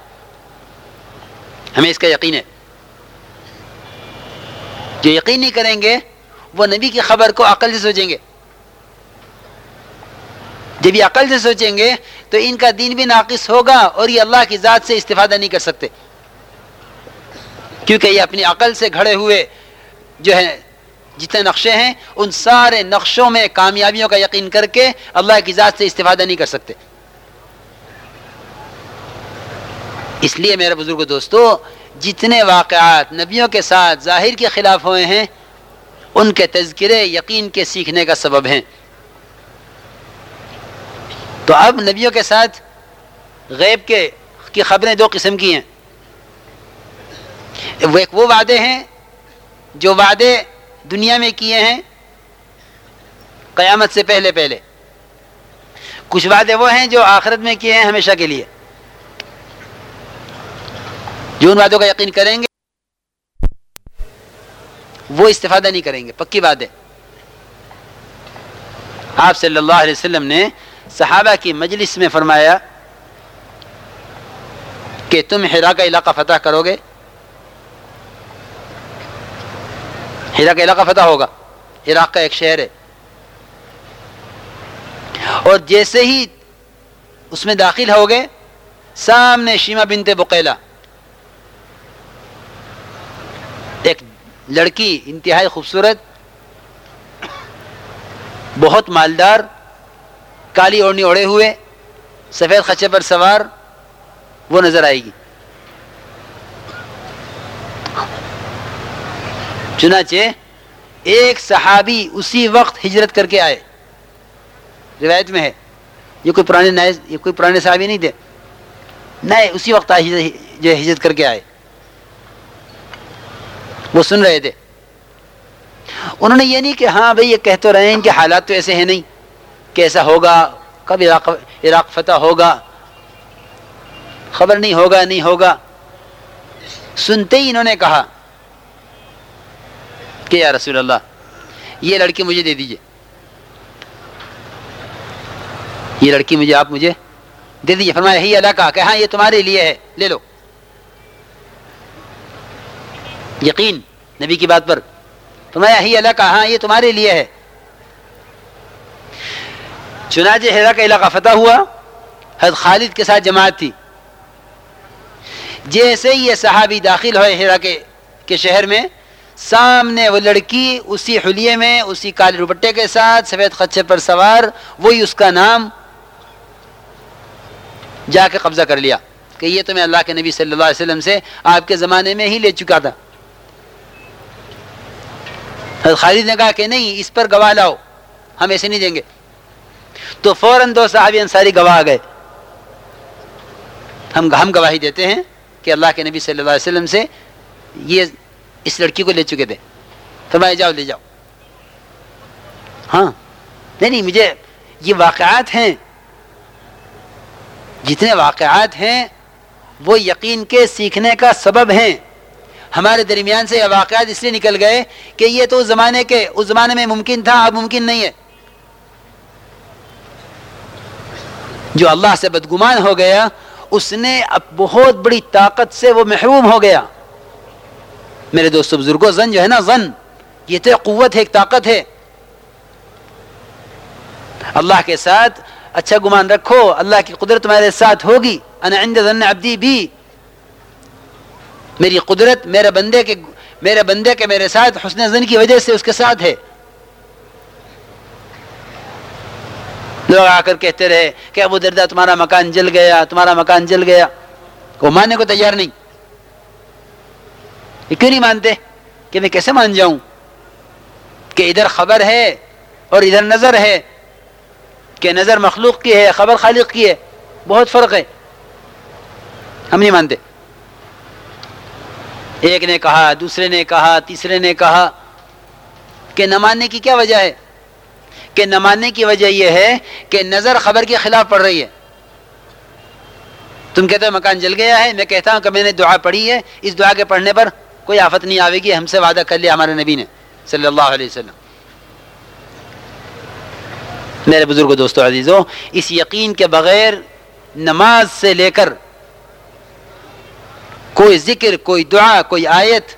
ہمیں اس کا یقین ہے۔ جو یقین نہیں کریں گے، وہ نبی کی خبر کو عقل سے سوچیں گے۔ جب یہ عقل سے سوچیں گے تو ان کا دین بھی ناقص ہوگا اور یہ اللہ کی ذات سے استفادہ نہیں کر سکتے۔ کیونکہ یہ اپنی عقل سے گھڑے ہوئے جو ہے جتنے نقشے ہیں، ان سارے نقشوں میں کامیابیوں کا یقین کر کے اللہ کی ذات سے استفادہ نہیں کر سکتے۔ اس لیے میرے بزرگ دوستو، جتنے واقعات نبیوں کے ساتھ ظاہر کے خلاف ہوئے ہیں، ان کے تذکرے یقین کے سیکھنے کا سبب ہیں۔ تو اب نبیوں کے ساتھ غیب کے کی خبریں دو قسم کی ہیں۔ وہ ایک وہ وعدے ہیں جو وعدے دنیا میں کیے ہیں قیامت سے پہلے پہلے۔ کچھ وعدے وہ ہیں جو آخرت میں کیے ہیں ہمیشہ کے لیے۔ جو ان وعدوں کا یقین کریں گے، وہ استفادہ نہیں کریں گے، پکی بات ہے آپ صلی اللہ علیہ وسلم نے صحابہ کی مجلس میں فرمایا کہ تم ہرا کا علاقہ فتح کرو گے؟ ہیرا کا علاقہ فتح ہوگا، عراق کا ایک شہر ہے۔ اور جیسے ہی اس میں داخل ہو گئے، سامنے شیما بنت بقیلا ایک لڑکی انتہائی خوبصورت، بہت مالدار کالی اوڑنی اوڑے ہوئے، سفید خچے پر سوار، وہ نظر آئے گی۔ چنانچہ ایک صحابی اسی وقت ہجرت کر کے آئے۔ روایت میں ہے۔ یہ کوئی پرانے نئے، یہ کوئی پرانے صحابی نہیں تھے۔ نئے، اسی وقت جو ہجرت کر کے آئے۔ وہ سن رہے تھے۔ انہوں نے یہ نہیں کہ ہاں بھائی یہ کہہ تو رہے ہیں ان کے حالات تو ایسے ہیں نہیں۔ کہ ایسا ہوگا؟ کب عراق عراق فتح ہوگا؟ خبر نہیں ہوگا نہیں ہوگا؟ سنتے ہی انہوں نے کہا کہ یا رسول اللہ، یہ لڑکی مجھے دے دیجیے۔ یہ لڑکی مجھے آپ مجھے دے دیجیے فرمایا، ہی اللہ کا کہ ہاں یہ تمہارے لیے ہے، لے لو۔ یقین، نبی کی بات پر۔ فرمایا، ہی اللہ کا ہاں یہ تمہارے لیے ہے۔ چنانچہ ہیرا کا علاقہ فتح ہوا، حضرت خالد کے ساتھ جماعت تھی۔ جیسے ہی یہ صحابی داخل ہوئے ہیرا کے کے شہر میں، سامنے وہ لڑکی اسی حلیے میں، اسی کالے روپٹے کے ساتھ سفید خدشے پر سوار، وہی اس کا نام جا کے قبضہ کر لیا کہ یہ تو میں اللہ کے نبی صلی اللہ علیہ وسلم سے آپ کے زمانے میں ہی لے چکا تھا۔ خالد نے کہا کہ نہیں، اس پر گواہ لاؤ، ہم ایسے نہیں دیں گے۔ تو فوراً دو صحابی انصاری گواہ گئے۔ ہم ہم گواہی دیتے ہیں کہ اللہ کے نبی صلی اللہ علیہ وسلم سے یہ اس لڑکی کو لے چکے تھے۔ فرمایا، جاؤ، لے جاؤ۔ ہاں۔ نہیں نہیں، مجھے یہ واقعات ہیں۔ جتنے واقعات ہیں، وہ یقین کے سیکھنے کا سبب ہیں۔ ہمارے درمیان سے یہ واقعات اس لیے نکل گئے کہ یہ تو اس زمانے کے، اس زمانے میں ممکن تھا، اب ممکن نہیں ہے۔ جو اللہ سے بدگمان ہو گیا، اس نے اب بہت بڑی طاقت سے وہ محروم ہو گیا۔ میرے دوستوں بزرگوں زن جو ہے نا، زن، یہ تو قوت ہے، ایک طاقت ہے۔ اللہ کے ساتھ اچھا گمان رکھو، اللہ کی قدرت تمہارے ساتھ ہوگی۔ انا عند ظن عبدی بھی میری قدرت میرے بندے کے، میرے بندے کے میرے ساتھ حسن زن کی وجہ سے اس کے ساتھ ہے۔ لوگ آ کر کہتے رہے کہ ابو دردہ تمہارا مکان جل گیا، تمہارا مکان جل گیا۔ وہ ماننے کو تیار نہیں۔ یہ کیوں نہیں مانتے؟ کہ میں کیسے مان جاؤں؟ کہ ادھر خبر ہے اور ادھر نظر ہے۔ کہ نظر مخلوق کی ہے، خبر خالق کی ہے۔ بہت فرق ہے۔ ہم نہیں مانتے۔ ایک نے کہا، دوسرے نے کہا، تیسرے نے کہا کہ نہ ماننے کی کیا وجہ ہے؟ کہ نہ ماننے کی وجہ یہ ہے کہ نظر خبر کے خلاف پڑ رہی ہے۔ تم کہتے ہو مکان جل گیا ہے، میں کہتا ہوں کہ میں نے دعا پڑھی ہے، اس دعا کے پڑھنے پر کوئی آفت نہیں آئے گی، ہم سے وعدہ کر لیا ہمارے نبی نے صلی اللہ علیہ وسلم۔ میرے بزرگ دوستو، عزیزو، اس یقین کے بغیر نماز سے لے کر کوئی ذکر، کوئی دعا، کوئی آیت،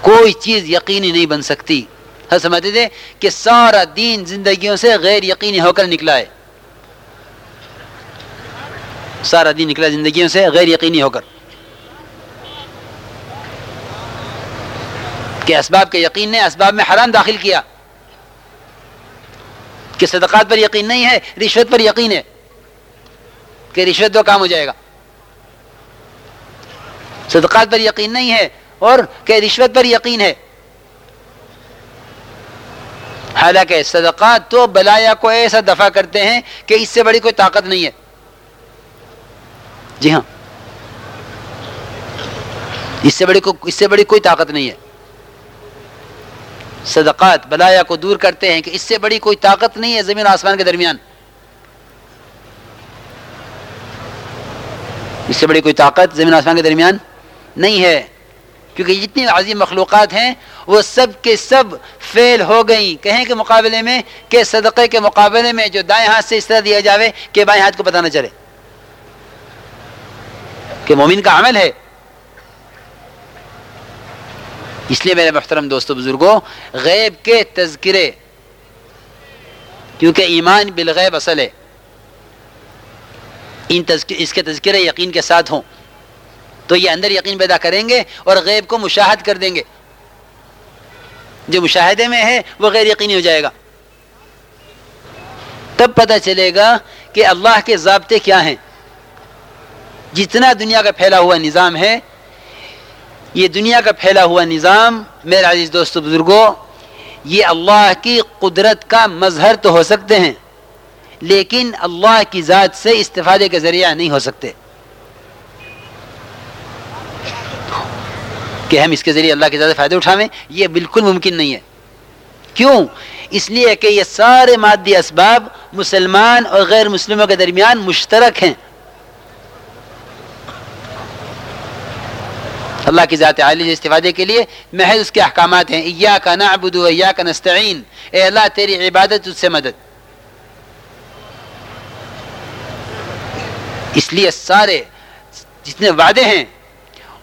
کوئی چیز یقینی نہیں بن سکتی۔ ہم سمجھتے تھے کہ سارا دین زندگیوں سے غیر یقینی ہو کر نکلا ہے۔ سارا دین نکلا زندگیوں سے غیر یقینی ہو کر۔ کہ اسباب کے یقین نے اسباب میں حرام داخل کیا۔ کہ صدقات پر یقین نہیں ہے، رشوت پر یقین ہے۔ کہ رشوت تو کام ہو جائے گا۔ صدقات پر یقین نہیں ہے اور کہ رشوت پر یقین ہے۔ حالانکہ صدقات تو بلایا کو ایسا دفع کرتے ہیں کہ اس سے بڑی کوئی طاقت نہیں ہے۔ جی ہاں۔ اس سے بڑی اس سے بڑی کوئی طاقت نہیں ہے۔ صدقات بلایا کو دور کرتے ہیں کہ اس سے بڑی کوئی طاقت نہیں ہے زمین آسمان کے درمیان۔ اس سے بڑی کوئی طاقت زمین آسمان کے درمیان نہیں ہے۔ کیونکہ جتنی عظیم مخلوقات ہیں، وہ سب کے سب فیل ہو گئیں۔ کہیں کے مقابلے میں، کہ صدقے کے مقابلے میں جو دائیں ہاتھ سے اس طرح دیا جاوے کہ بائیں ہاتھ کو پتہ نہ چلے۔ کہ مومن کا عمل ہے۔ اس لیے میرے محترم دوستو بزرگوں غیب کے تذکرے، کیونکہ ایمان بالغیب اصل ہے۔ ان اس کے تذکرے یقین کے ساتھ ہوں۔ تو یہ اندر یقین پیدا کریں گے اور غیب کو مشاہد کر دیں گے۔ جو مشاہدے میں ہے، وہ غیر یقینی ہو جائے گا۔ تب پتہ چلے گا کہ اللہ کے ضابطے کیا ہیں۔ جتنا دنیا کا پھیلا ہوا نظام ہے، یہ دنیا کا پھیلا ہوا نظام، میرے عزیز دوست بزرگوں یہ اللہ کی قدرت کا مظہر تو ہو سکتے ہیں، لیکن اللہ کی ذات سے استفادے کے ذریعہ نہیں ہو سکتے۔ کہ ہم اس کے ذریعے اللہ کے زیادہ فائدے اٹھاویں، یہ بالکل ممکن نہیں ہے۔ کیوں؟ اس لیے کہ یہ سارے مادی اسباب مسلمان اور غیر مسلموں کے درمیان مشترک ہیں۔ اللہ کی ذات عالی سے استفادے کے لیے محض اس کے احکامات ہیں۔ ایا کا نعبد و ایا کا نستعین۔ اے اللہ، تیری عبادت اس سے مدد۔ اس لیے سارے جتنے وعدے ہیں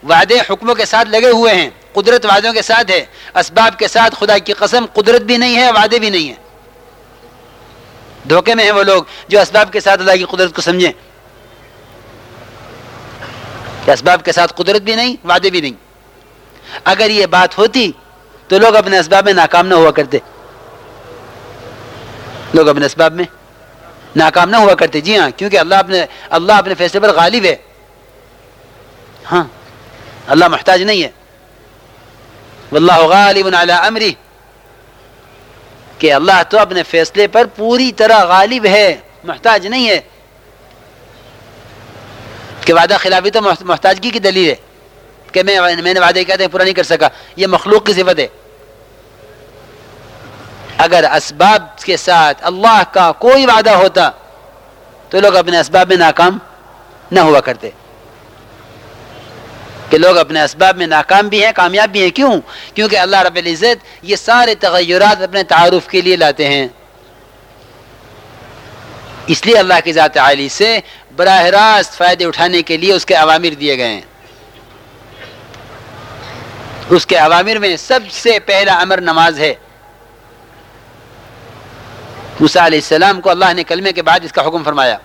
وعدے حکموں کے ساتھ لگے ہوئے ہیں، قدرت وعدوں کے ساتھ ہے، اسباب کے ساتھ خدا کی قسم قدرت بھی نہیں ہے، وعدے بھی نہیں ہے دھوکے میں ہیں وہ لوگ جو اسباب کے ساتھ اللہ کی قدرت کو سمجھیں۔ کہ اسباب کے ساتھ قدرت بھی نہیں، وعدے بھی نہیں۔ اگر یہ بات ہوتی تو لوگ اپنے اسباب میں ناکام نہ ہوا کرتے۔ لوگ اپنے اسباب میں ناکام نہ ہوا کرتے۔ جی ہاں کیونکہ اللہ اپنے اللہ اپنے فیصلے پر غالب ہے۔ ہاں۔ اللہ محتاج نہیں ہے۔ واللہ غالب علی امری۔ کہ اللہ تو اپنے فیصلے پر پوری طرح غالب ہے، محتاج نہیں ہے۔ کہ وعدہ خلافی تو محتاجگی کی دلیل ہے۔ کہ میں میں نے وعدے کہتے ہیں پورا نہیں کر سکا۔ یہ مخلوق کی صفت ہے۔ اگر اسباب کے ساتھ اللہ کا کوئی وعدہ ہوتا، تو لوگ اپنے اسباب میں ناکام نہ ہوا کرتے۔ کہ لوگ اپنے اسباب میں ناکام بھی ہیں، کامیاب بھی ہیں، کیوں؟ کیونکہ اللہ رب العزت یہ سارے تغیرات اپنے تعارف کے لیے لاتے ہیں۔ اس لیے اللہ کی ذات عالی سے براہ راست فائدے اٹھانے کے لیے اس کے عوامر دیے گئے ہیں۔ اس کے عوامر میں سب سے پہلا امر نماز ہے۔ موسیٰ علیہ السلام کو اللہ نے کلمے کے بعد اس کا حکم فرمایا۔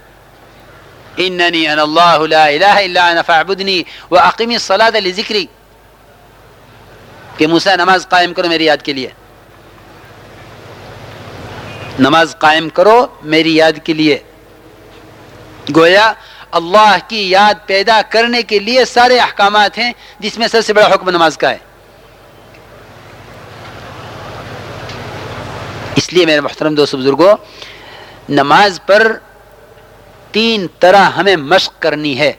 اننی ان اللہ لا الہ الا انا فاعبدنی واقمی الصلاة لذکری کہ موسیٰ نماز قائم کرو میری یاد کے لیے نماز قائم کرو میری یاد کے لیے گویا اللہ کی یاد پیدا کرنے کے لیے سارے احکامات ہیں جس میں سب سے بڑا حکم نماز کا ہے اس لیے میرے محترم دوست بزرگوں نماز پر تین طرح ہمیں مشق کرنی ہے۔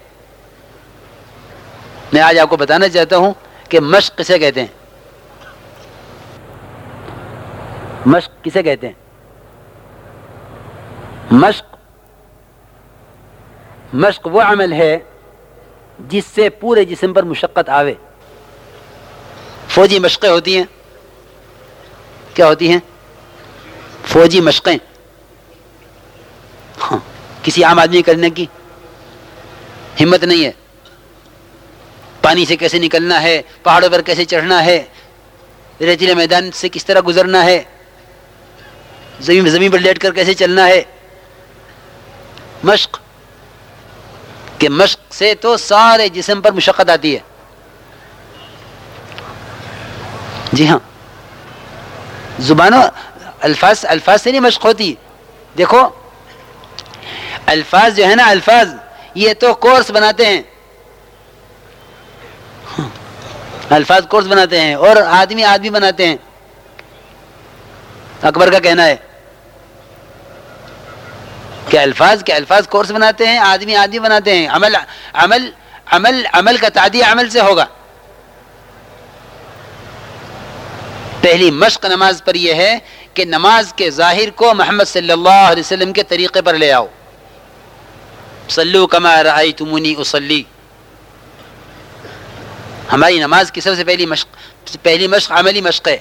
میں آج آپ کو بتانا چاہتا ہوں کہ مشق کسے کہتے ہیں؟ مشق کسے کہتے ہیں؟ مشق مشق وہ عمل ہے جس سے پورے جسم پر مشقت آوے۔ فوجی مشقیں ہوتی ہیں۔ کیا ہوتی ہیں؟ فوجی مشقیں۔ ہاں۔ کسی عام آدمی کرنے کی؟ ہمت نہیں ہے۔ پانی سے کیسے نکلنا ہے؟ پہاڑوں پر کیسے چڑھنا ہے؟ ریتیلے میدان سے کس طرح گزرنا ہے؟ زمین زمین پر لیٹ کر کیسے چلنا ہے؟ مشق۔ کہ مشق سے تو سارے جسم پر مشقت آتی ہے۔ جی ہاں۔ زبانوں، الفاظ الفاظ سے نہیں مشق ہوتی۔ دیکھو الفاظ جو ہے نا، الفاظ، یہ تو کورس بناتے ہیں۔ الفاظ کورس بناتے ہیں اور آدمی آدمی بناتے ہیں۔ اکبر کا کہنا ہے۔ کہ الفاظ کے الفاظ کورس بناتے ہیں، آدمی آدمی بناتے ہیں۔ عمل عمل عمل عمل کا تعدیہ عمل سے ہوگا۔ پہلی مشق نماز پر یہ ہے کہ نماز کے ظاہر کو محمد صلی اللہ علیہ وسلم کے طریقے پر لے آؤ۔ صلو کما تمونی اسلی ہماری نماز کی سب سے پہلی مشق پہلی مشق عملی مشق ہے.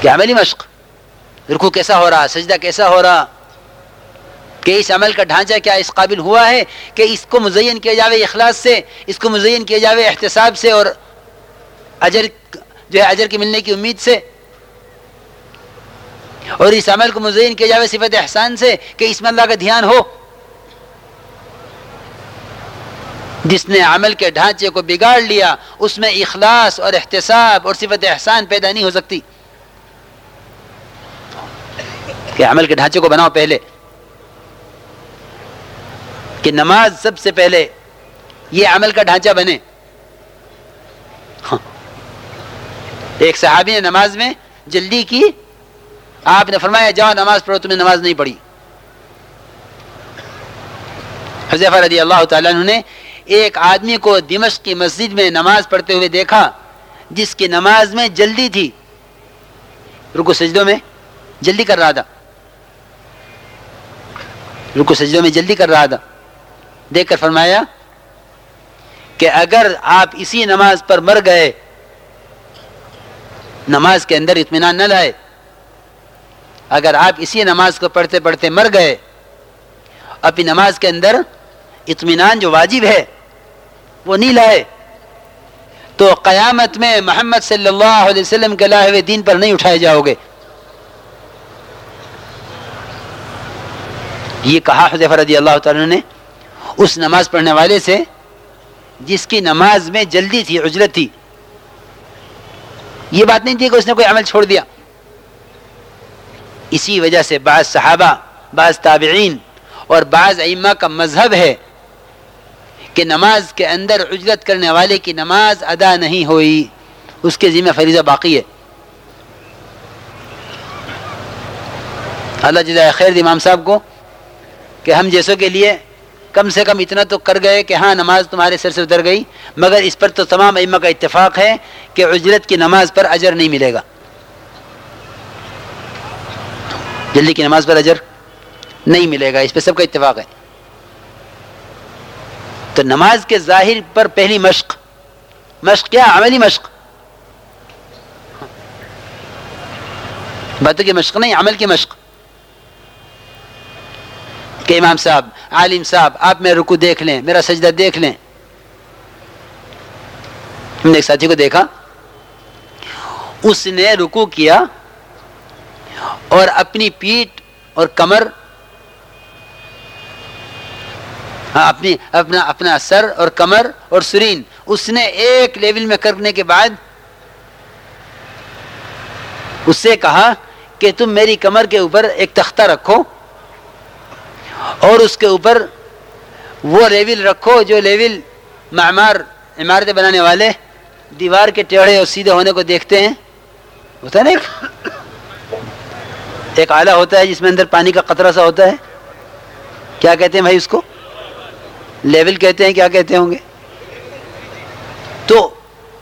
کہ عملی مشق. رکو کیسا ہو رہا؟ سجدہ کیسا ہو رہا؟ کہ اس عمل کا ڈھانچہ کیا اس قابل ہوا ہے کہ اس کو مزین کیا جاوے اخلاص سے، اس کو مزین کیا جاوے احتساب سے اور اجر جو ہے اجر کی ملنے کی امید سے؟ اور اس عمل کو مزین کیا جاوے صفت احسان سے کہ اس میں اللہ کا دھیان ہو۔ جس نے عمل کے ڈھانچے کو بگاڑ لیا، اس میں اخلاص اور احتساب اور صفت احسان پیدا نہیں ہو سکتی۔ کہ عمل کے ڈھانچے کو بناؤ پہلے۔ کہ نماز سب سے پہلے یہ عمل کا ڈھانچہ بنے۔ ہاں۔ ایک صحابی نے نماز میں جلدی کی آپ نے فرمایا جاؤ، نماز پڑھو تم نے نماز نہیں پڑھی۔ حضیفہ رضی اللہ تعالیٰ نے ایک آدمی کو دمشق کی مسجد میں نماز پڑھتے ہوئے دیکھا، جس کی نماز میں جلدی تھی۔ رکو سجدوں میں جلدی کر رہا تھا۔ رکو سجدوں میں جلدی کر رہا تھا۔ دیکھ کر فرمایا کہ اگر آپ اسی نماز پر مر گئے، نماز کے اندر اطمینان نہ لائے اگر آپ اسی نماز کو پڑھتے پڑھتے مر گئے اپنی نماز کے اندر اطمینان جو واجب ہے، وہ نہیں لائے۔ تو قیامت میں محمد صلی اللہ علیہ وسلم کے لائے ہوئے دین پر نہیں اٹھائے جاؤ گے۔ یہ کہا حضیف رضی اللہ تعالیٰ نے، اس نماز پڑھنے والے سے، جس کی نماز میں جلدی تھی اجرت تھی۔ یہ بات نہیں تھی کہ اس نے کوئی عمل چھوڑ دیا۔ اسی وجہ سے بعض صحابہ، بعض تابعین اور بعض ائمہ کا مذہب ہے کہ نماز کے اندر اجرت کرنے والے کی نماز ادا نہیں ہوئی۔ اس کے ذمہ فریضہ باقی ہے۔ اللہ جزائے خیر امام صاحب کو کہ ہم جیسوں کے لیے کم سے کم اتنا تو کر گئے کہ ہاں نماز تمہارے سر سے اتر گئی، مگر اس پر تو تمام ائمہ کا اتفاق ہے کہ اجرت کی نماز پر اجر نہیں ملے گا۔ جلدی کی نماز پر اجر نہیں ملے گا، اس پہ سب کا اتفاق ہے۔ تو نماز کے ظاہر پر پہلی مشق مشق کیا؟ عملی مشق۔ باتوں کی مشق نہیں، عمل کی مشق۔ کہ امام صاحب، عالم صاحب، آپ میں رکو دیکھ لیں، میرا سجدہ دیکھ لیں۔ ہم نے ایک ساتھی کو دیکھا، اس نے رکو کیا۔ اور اپنی پیٹ اور کمر ہاں اپنی، اپنا اپنا سر اور کمر اور سرین، اس نے ایک لیول میں کرنے کے بعد اس سے کہا کہ تم میری کمر کے اوپر ایک تختہ رکھو اور اس کے اوپر وہ لیول رکھو جو لیول معمار، عمارتیں بنانے والے، دیوار کے ٹیڑھے اور سیدھے ہونے کو دیکھتے ہیں۔ ہوتا ہے نا ایک آلہ ہوتا ہے جس میں اندر پانی کا قطرہ سا ہوتا ہے؟ کیا کہتے ہیں بھائی اس کو؟ لیول کہتے ہیں، کیا کہتے ہوں گے؟ تو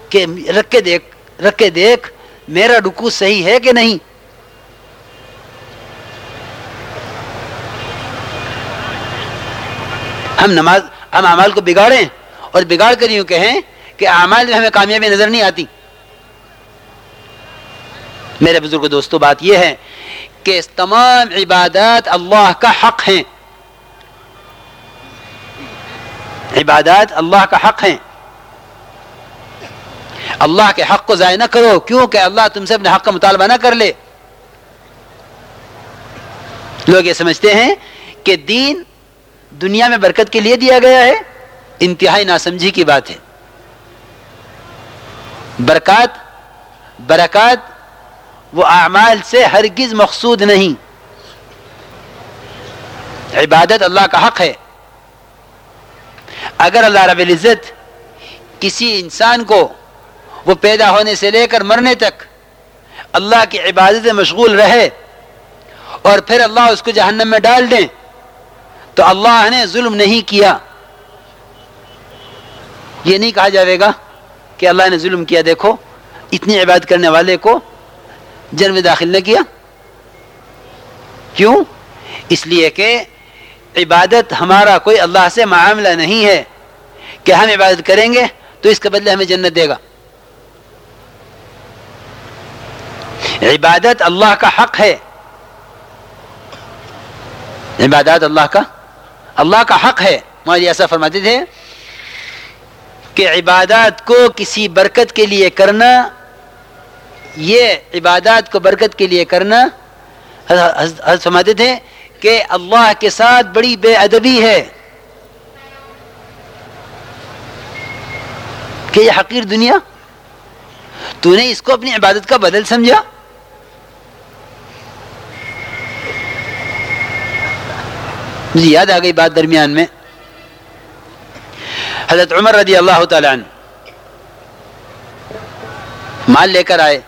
کہ رکھ کے دیکھ، رکھ کے دیکھ، میرا رکو صحیح ہے کہ نہیں؟ ہم نماز، ہم اعمال کو بگاڑیں اور بگاڑ کر یوں کہیں کہ اعمال میں ہمیں کامیابی نظر نہیں آتی۔ میرے بزرگ دوستو، بات یہ ہے کہ تمام عبادات اللہ کا حق ہیں۔ عبادات اللہ کا حق ہیں۔ اللہ کے حق کو ضائع نہ کرو، کیوں کہ اللہ تم سے اپنے حق کا مطالبہ نہ کر لے۔ لوگ یہ سمجھتے ہیں کہ دین دنیا میں برکت کے لیے دیا گیا ہے، انتہائی ناسمجھی کی بات ہے۔ برکات برکات وہ اعمال سے ہرگز مقصود نہیں۔ عبادت اللہ کا حق ہے۔ اگر اللہ رب العزت کسی انسان کو وہ پیدا ہونے سے لے کر مرنے تک اللہ کی عبادت مشغول رہے اور پھر اللہ اس کو جہنم میں ڈال دیں، تو اللہ نے ظلم نہیں کیا۔ یہ نہیں کہا جائے گا کہ اللہ نے ظلم کیا، دیکھو، اتنی عبادت کرنے والے کو جن میں داخل نہ کیا؟ کیوں؟ اس لیے کہ عبادت ہمارا کوئی اللہ سے معاملہ نہیں ہے کہ ہم عبادت کریں گے تو اس کے بدلے ہمیں جنت دے گا۔ عبادت اللہ کا حق ہے۔ عبادت اللہ کا اللہ کا حق ہے۔ مولوی ایسا فرماتے تھے کہ عبادات کو کسی برکت کے لیے کرنا یہ عبادات کو برکت کے لیے کرنا، حضرت فرماتے تھے کہ اللہ کے ساتھ بڑی بے ادبی ہے۔ کہ یہ حقیر دنیا؟ تو نے اس کو اپنی عبادت کا بدل سمجھا؟ مجھے یاد آ گئی بات درمیان میں۔ حضرت عمر رضی اللہ تعالی عنہ مال لے کر آئے۔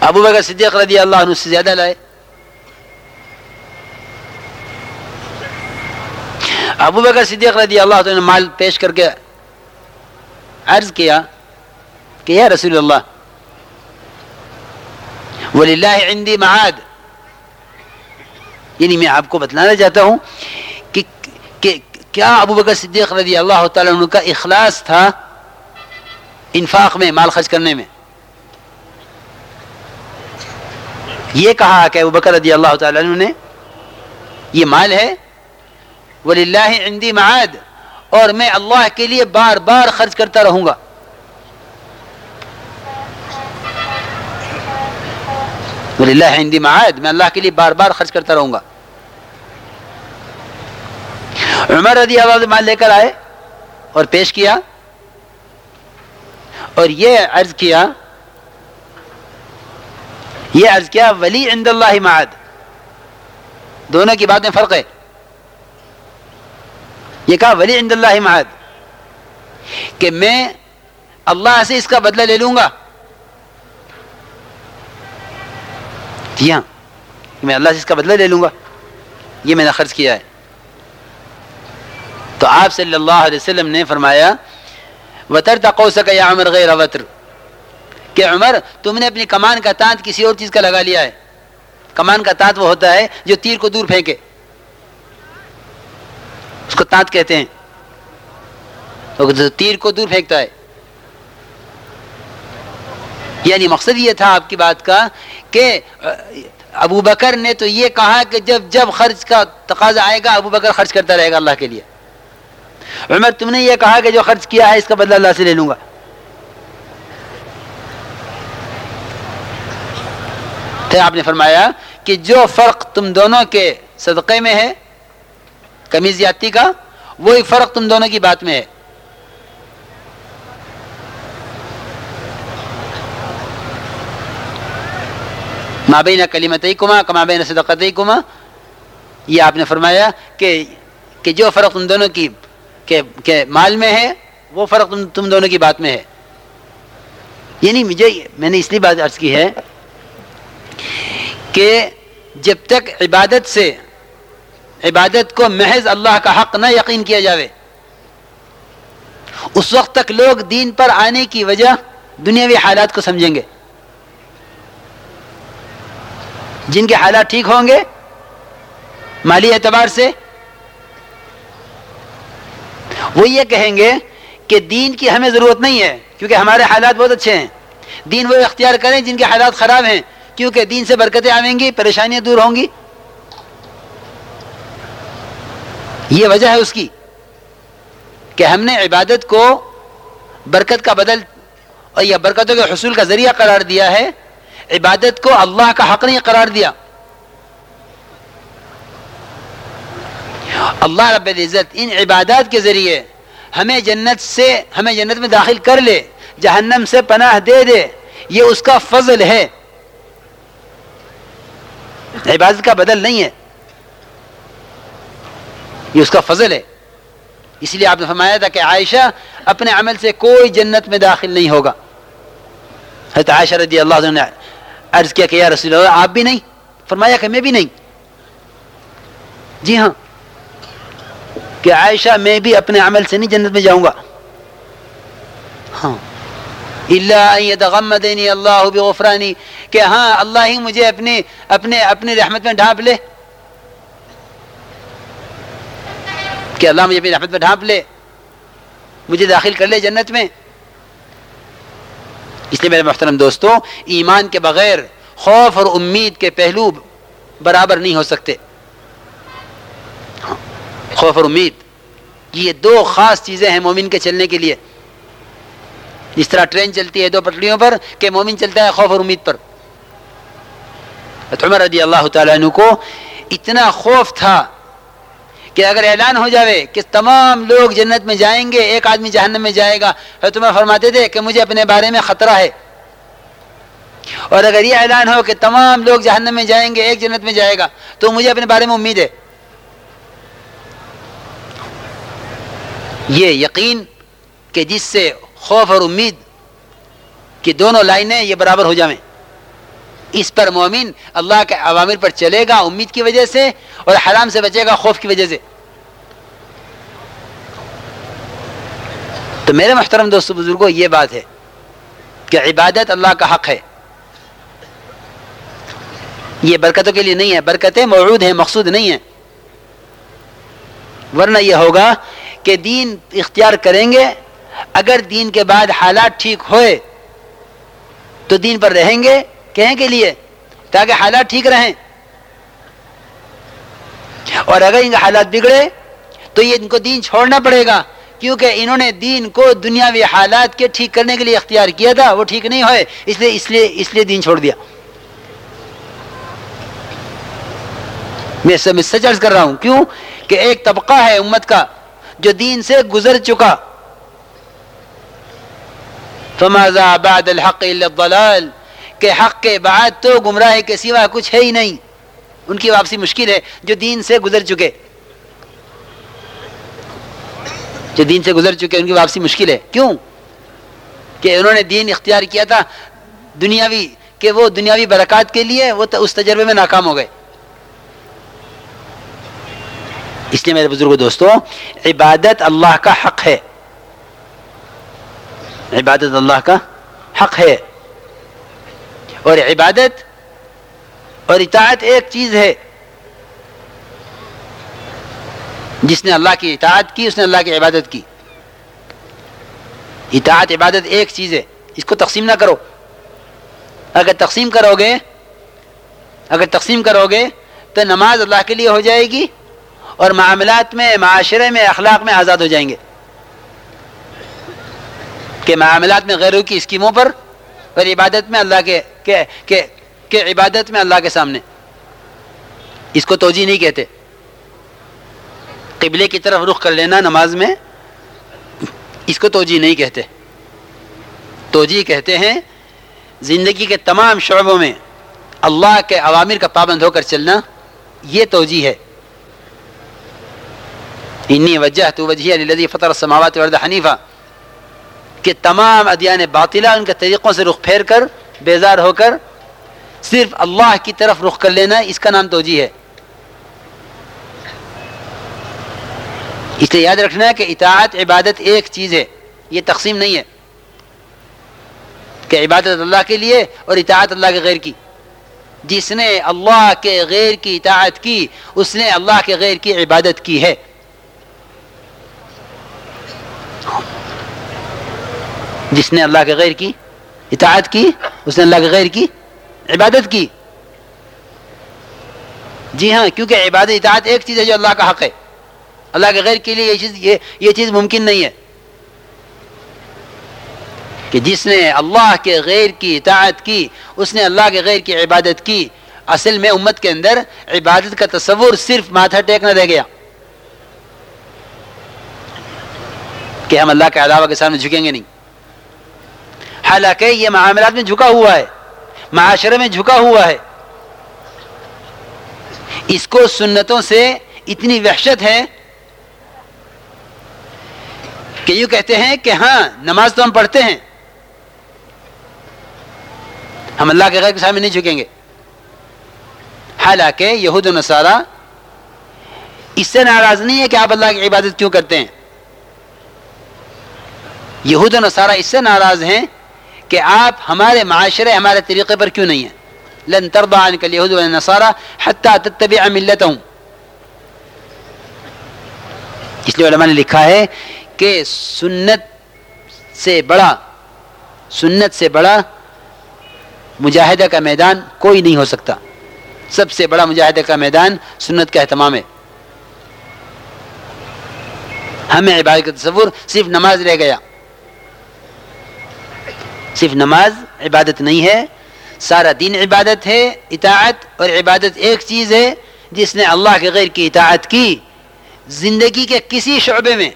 ابو بکر صدیق رضی اللہ عنہ سے زیادہ لائے ابو بکر صدیق رضی اللہ عنہ نے مال پیش کر کے عرض کیا کہ یا رسول اللہ وَلِلَّهِ عِنْدِي مَعَادِ یعنی میں آپ کو بتلانا چاہتا ہوں کہ, کہ کیا ابو بکر صدیق رضی اللہ تعالیٰ عنہ کا اخلاص تھا انفاق میں مال خرچ کرنے میں یہ کہا کہ ابو رضی اللہ تعالیٰ عنہ نے، یہ مال ہے وللہ عندی معاد، اور میں اللہ کے لیے بار بار خرچ کرتا رہوں گا۔ وللہ عندی معاد، میں اللہ کے لیے بار بار خرچ کرتا رہوں گا۔ عمر رضی اللہ عنہ مال لے کر آئے اور پیش کیا، اور یہ عرض کیا یہ عرض کیا، ولی عند اللہ معاد۔ دونوں کی بات میں فرق ہے۔ یہ کہا، ولی عند اللہ معاد۔ کہ میں اللہ سے اس کا بدلہ لے لوں گا۔ جی ہاں میں اللہ سے اس کا بدلہ لے لوں گا۔ یہ میں نے خرچ کیا ہے۔ تو آپ صلی اللہ علیہ وسلم نے فرمایا وطر تقو سکا یا عمر غیر وطر کہ عمر، تم نے اپنی کمان کا تانت کسی اور چیز کا لگا لیا ہے۔ کمان کا تانت وہ ہوتا ہے جو تیر کو دور پھینکے۔ اس کو تانت کہتے ہیں۔ تو تیر کو دور پھینکتا ہے۔ یعنی مقصد یہ تھا آپ کی بات کا کہ، ابو بکر نے تو یہ کہا کہ جب جب خرچ کا تقاضا آئے گا، ابو بکر خرچ کرتا رہے گا اللہ کے لیے۔ عمر، تم نے یہ کہا کہ جو خرچ کیا ہے، اس کا بدلہ اللہ سے لے لوں گا۔ پھر آپ نے فرمایا کہ جو فرق تم دونوں کے صدقے میں ہے کمی زیادتی کا وہی فرق تم دونوں کی بات میں ہے۔ مابین کلیمت کما کمابین صدقت کما یہ آپ نے فرمایا کہ کہ جو فرق تم دونوں کی کہ, کہ مال میں ہے وہ فرق تم, تم دونوں کی بات میں ہے۔ یعنی مجھے میں نے اس لیے بات عرض کی ہے کہ جب تک عبادت سے عبادت کو محض اللہ کا حق نہ یقین کیا جاوے، اس وقت تک لوگ دین پر آنے کی وجہ دنیاوی حالات کو سمجھیں گے۔ جن کے حالات ٹھیک ہوں گے، مالی اعتبار سے وہ یہ کہیں گے کہ دین کی ہمیں ضرورت نہیں ہے، کیونکہ ہمارے حالات بہت اچھے ہیں۔ دین وہ اختیار کریں جن کے حالات خراب ہیں۔ کیونکہ دین سے برکتیں آئیں گی، پریشانیاں دور ہوں گی۔ یہ وجہ ہے اس کی کہ ہم نے عبادت کو برکت کا بدل اور یا برکتوں کے حصول کا ذریعہ قرار دیا ہے۔ عبادت کو اللہ کا حق نہیں قرار دیا۔ اللہ رب العزت ان عبادات کے ذریعے ہمیں جنت سے، ہمیں جنت میں داخل کر لے، جہنم سے پناہ دے دے۔ یہ اس کا فضل ہے۔ عبادت کا بدل نہیں ہے۔ یہ اس کا فضل ہے۔ اس لیے آپ نے فرمایا تھا کہ عائشہ اپنے عمل سے کوئی جنت میں داخل نہیں ہوگا۔ حضرت عائشہ رضی اللہ عنہ نے عرض کیا کہ یا رسول اللہ، آپ بھی نہیں؟ فرمایا کہ میں بھی نہیں۔ جی ہاں۔ کہ عائشہ، میں بھی اپنے عمل سے نہیں جنت میں جاؤں گا۔ ہاں۔ اللہ اللہ بغفرانی کہ ہاں اللہ ہی مجھے اپنے اپنے، اپنی رحمت میں ڈھانپ لے۔ کہ اللہ مجھے اپنی رحمت میں ڈھانپ لے۔ مجھے داخل کر لے جنت میں۔ اس لیے میرے محترم دوستو، ایمان کے بغیر خوف اور امید کے پہلو برابر نہیں ہو سکتے۔ ہاں، خوف اور امید، یہ دو خاص چیزیں ہیں مومن کے چلنے کے لیے۔ جس طرح ٹرین چلتی ہے دو پٹریوں پر کہ مومن چلتا ہے خوف اور امید پر۔ عمر رضی اللہ تعالیٰ عنہ کو اتنا خوف تھا کہ اگر اعلان ہو جاوے کہ تمام لوگ جنت میں جائیں گے، ایک آدمی جہنم میں جائے گا تمہیں فرماتے تھے کہ مجھے اپنے بارے میں خطرہ ہے۔ اور اگر یہ اعلان ہو کہ تمام لوگ جہنم میں جائیں گے، ایک جنت میں جائے گا، تو مجھے اپنے بارے میں امید ہے۔ یہ یقین کہ جس سے خوف اور امید کی دونوں لائنیں یہ برابر ہو جائیں اس پر مومن اللہ کے عوامر پر چلے گا امید کی وجہ سے اور حرام سے بچے گا خوف کی وجہ سے۔ تو میرے محترم دوست بزرگوں یہ بات ہے کہ عبادت اللہ کا حق ہے۔ یہ برکتوں کے لیے نہیں ہے، برکتیں موجود ہیں، مقصود نہیں ہیں۔ ورنہ یہ ہوگا کہ دین اختیار کریں گے اگر دین کے بعد حالات ٹھیک ہوئے، تو دین پر رہیں گے، کہیں کے لیے؟ تاکہ حالات ٹھیک رہیں۔ اور اگر ان کے حالات بگڑے، تو یہ ان کو دین چھوڑنا پڑے گا، کیونکہ انہوں نے دین کو دنیاوی حالات کے ٹھیک کرنے کے لیے اختیار کیا تھا، وہ ٹھیک نہیں ہوئے، اس لیے اس لیے اس لیے دین چھوڑ دیا۔ میں سچ کر رہا ہوں۔ کیوں؟ کہ ایک طبقہ ہے امت کا، جو دین سے گزر چکا۔ فماذا بعد الحق الا الضلال؟ کہ حق کے بعد تو گمراہ کے سوا کچھ ہے ہی نہیں۔ ان کی واپسی مشکل ہے، جو دین سے گزر چکے۔ جو دین سے گزر چکے، ان کی واپسی مشکل ہے۔ کیوں؟ کہ انہوں نے دین اختیار کیا تھا دنیاوی، کہ وہ دنیاوی برکات کے لیے وہ اس تجربے میں ناکام ہو گئے۔ اس لیے میرے بزرگ دوستوں عبادت اللہ کا حق ہے۔ عبادت اللہ کا حق ہے۔ اور عبادت اور اطاعت ایک چیز ہے۔ جس نے اللہ کی اطاعت کی، اس نے اللہ کی عبادت کی۔ اطاعت، عبادت ایک چیز ہے۔ اس کو تقسیم نہ کرو۔ اگر تقسیم کرو گے، اگر تقسیم کرو گے، تو نماز اللہ کے لیے ہو جائے گی اور معاملات میں، معاشرے میں، اخلاق میں آزاد ہو جائیں گے۔ کہ معاملات میں غیروں کی اسکیموں پر اور عبادت میں اللہ کے کہ, کہ, کہ عبادت میں اللہ کے سامنے۔ اس کو توجہ نہیں کہتے۔ قبلے کی طرف رخ کر لینا نماز میں اس کو توجہ نہیں کہتے۔ توجہ کہتے ہیں زندگی کے تمام شعبوں میں اللہ کے عوامر کا پابند ہو کر چلنا یہ توجہ ہے۔ انی وجہ تو وجہ فطر السماوات ورد حنیفہ کہ تمام ادیان باطلہ ان کے طریقوں سے رخ پھیر کر، بیزار ہو کر صرف اللہ کی طرف رخ کر لینا، اس کا نام توجہ ہے۔ اس لیے یاد رکھنا ہے کہ اطاعت، عبادت ایک چیز ہے، یہ تقسیم نہیں ہے۔ کہ عبادت اللہ کے لیے اور اطاعت اللہ کے غیر کی۔ جس نے اللہ کے غیر کی اطاعت کی، اس نے اللہ کے غیر کی عبادت کی ہے۔ جس نے اللہ کے غیر کی، اطاعت کی، اس نے اللہ کے غیر کی، عبادت کی۔ جی ہاں کیونکہ عبادت، اطاعت ایک چیز ہے جو اللہ کا حق ہے۔ اللہ کے غیر کے لیے یہ چیز، یہ یہ چیز ممکن نہیں ہے۔ کہ جس نے اللہ کے غیر کی، اطاعت کی، اس نے اللہ کے غیر کی عبادت کی، اصل میں امت کے اندر عبادت کا تصور صرف ماتھا ٹیکنا رہ گیا۔ کہ ہم اللہ کے علاوہ کے سامنے جھکیں گے نہیں۔ حالانکہ یہ معاملات میں جھکا ہوا ہے، معاشرے میں جھکا ہوا ہے۔ اس کو سنتوں سے اتنی وحشت ہے کہ یوں کہتے ہیں کہ ہاں نماز تو ہم پڑھتے ہیں۔ ہم اللہ کے غیر کے سامنے نہیں جھکیں گے۔ حالانکہ یہود و نصارہ اس سے ناراض نہیں ہے کہ آپ اللہ کی عبادت کیوں کرتے ہیں۔ یہود و نصارہ اس سے ناراض ہیں کہ آپ ہمارے معاشرے، ہمارے طریقے پر کیوں نہیں ہیں؟ لن ترضى عنك اليهود والنصارى حتى تتبع ملتهم. اس لیے علماء نے لکھا ہے کہ سنت سے بڑا، سنت سے بڑا مجاہدہ کا میدان کوئی نہیں ہو سکتا۔ سب سے بڑا مجاہدہ کا میدان سنت کا اہتمام ہے۔ ہمیں عبادت کا تصور صرف نماز رہ گیا۔ صرف نماز عبادت نہیں ہے، سارا دین عبادت ہے، اطاعت، اور عبادت ایک چیز ہے جس نے اللہ کے غیر کی اطاعت کی۔ زندگی کے کسی شعبے میں،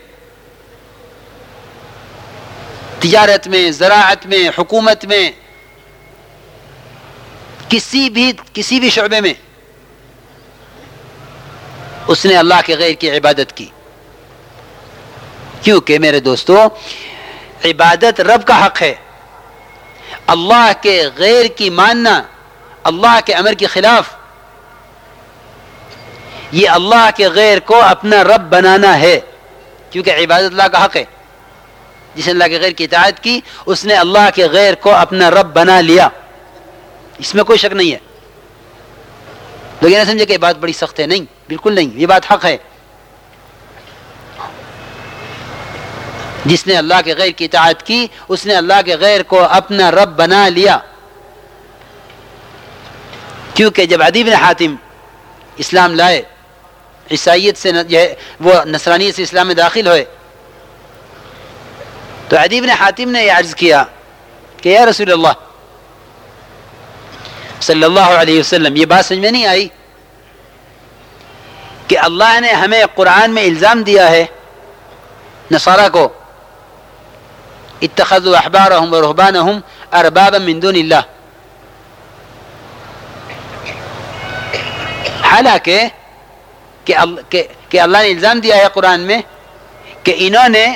تجارت میں، زراعت میں، حکومت میں، کسی بھی کسی بھی شعبے میں اس نے اللہ کے غیر کی عبادت کی۔ کیونکہ میرے دوستو، عبادت رب کا حق ہے۔ اللہ کے غیر کی ماننا، اللہ کے امر کے خلاف۔ یہ اللہ کے غیر کو اپنا رب بنانا ہے، کیونکہ عبادت اللہ کا حق ہے۔ جس نے اللہ کے غیر کی اطاعت کی، اس نے اللہ کے غیر کو اپنا رب بنا لیا۔ اس میں کوئی شک نہیں ہے۔ لوگ یہ نہ سمجھے کہ یہ بات بڑی سخت ہے، نہیں، بالکل نہیں، یہ بات حق ہے۔ جس نے اللہ کے غیر کی اطاعت کی، اس نے اللہ کے غیر کو اپنا رب بنا لیا۔ کیونکہ جب ادیب نے حاتم اسلام لائے، عیسائیت سے وہ نصرانیت سے اسلام میں داخل ہوئے، تو ادیب نے حاتم نے یہ عرض کیا کہ یا رسول اللہ، صلی اللہ علیہ وسلم، یہ بات سمجھ میں نہیں آئی کہ اللہ نے ہمیں قرآن میں الزام دیا ہے نصارہ کو اتخذوا احبارهم ورهبانهم اربابا من دون اللہ حالانکہ کہ اللہ نے الزام دیا ہے قرآن میں کہ انہوں نے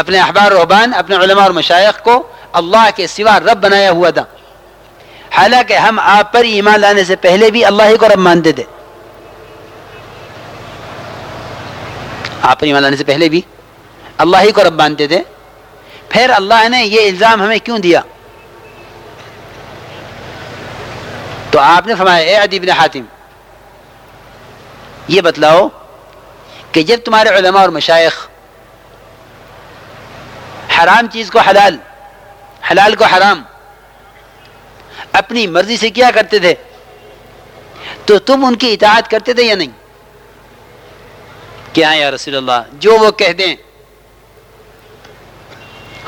اپنے احبار رحبان اپنے علماء اور مشائق کو اللہ کے سوا رب بنایا ہوا تھا۔ حالانکہ ہم آپ پر ایمان لانے سے پہلے بھی اللہ ہی کو رب مانتے تھے۔ آپ پر ایمان لانے سے پہلے بھی۔ اللہ ہی کو رب مانتے تھے۔ پھر اللہ نے یہ الزام ہمیں کیوں دیا؟ تو آپ نے فرمایا، اے عدی بن حاتم، یہ بتلاؤ کہ جب تمہارے علماء اور مشائق حرام چیز کو حلال حلال کو حرام اپنی مرضی سے کیا کرتے تھے، تو تم ان کی اطاعت کرتے تھے یا نہیں؟ کیا یا رسول اللہ، جو وہ کہہ دیں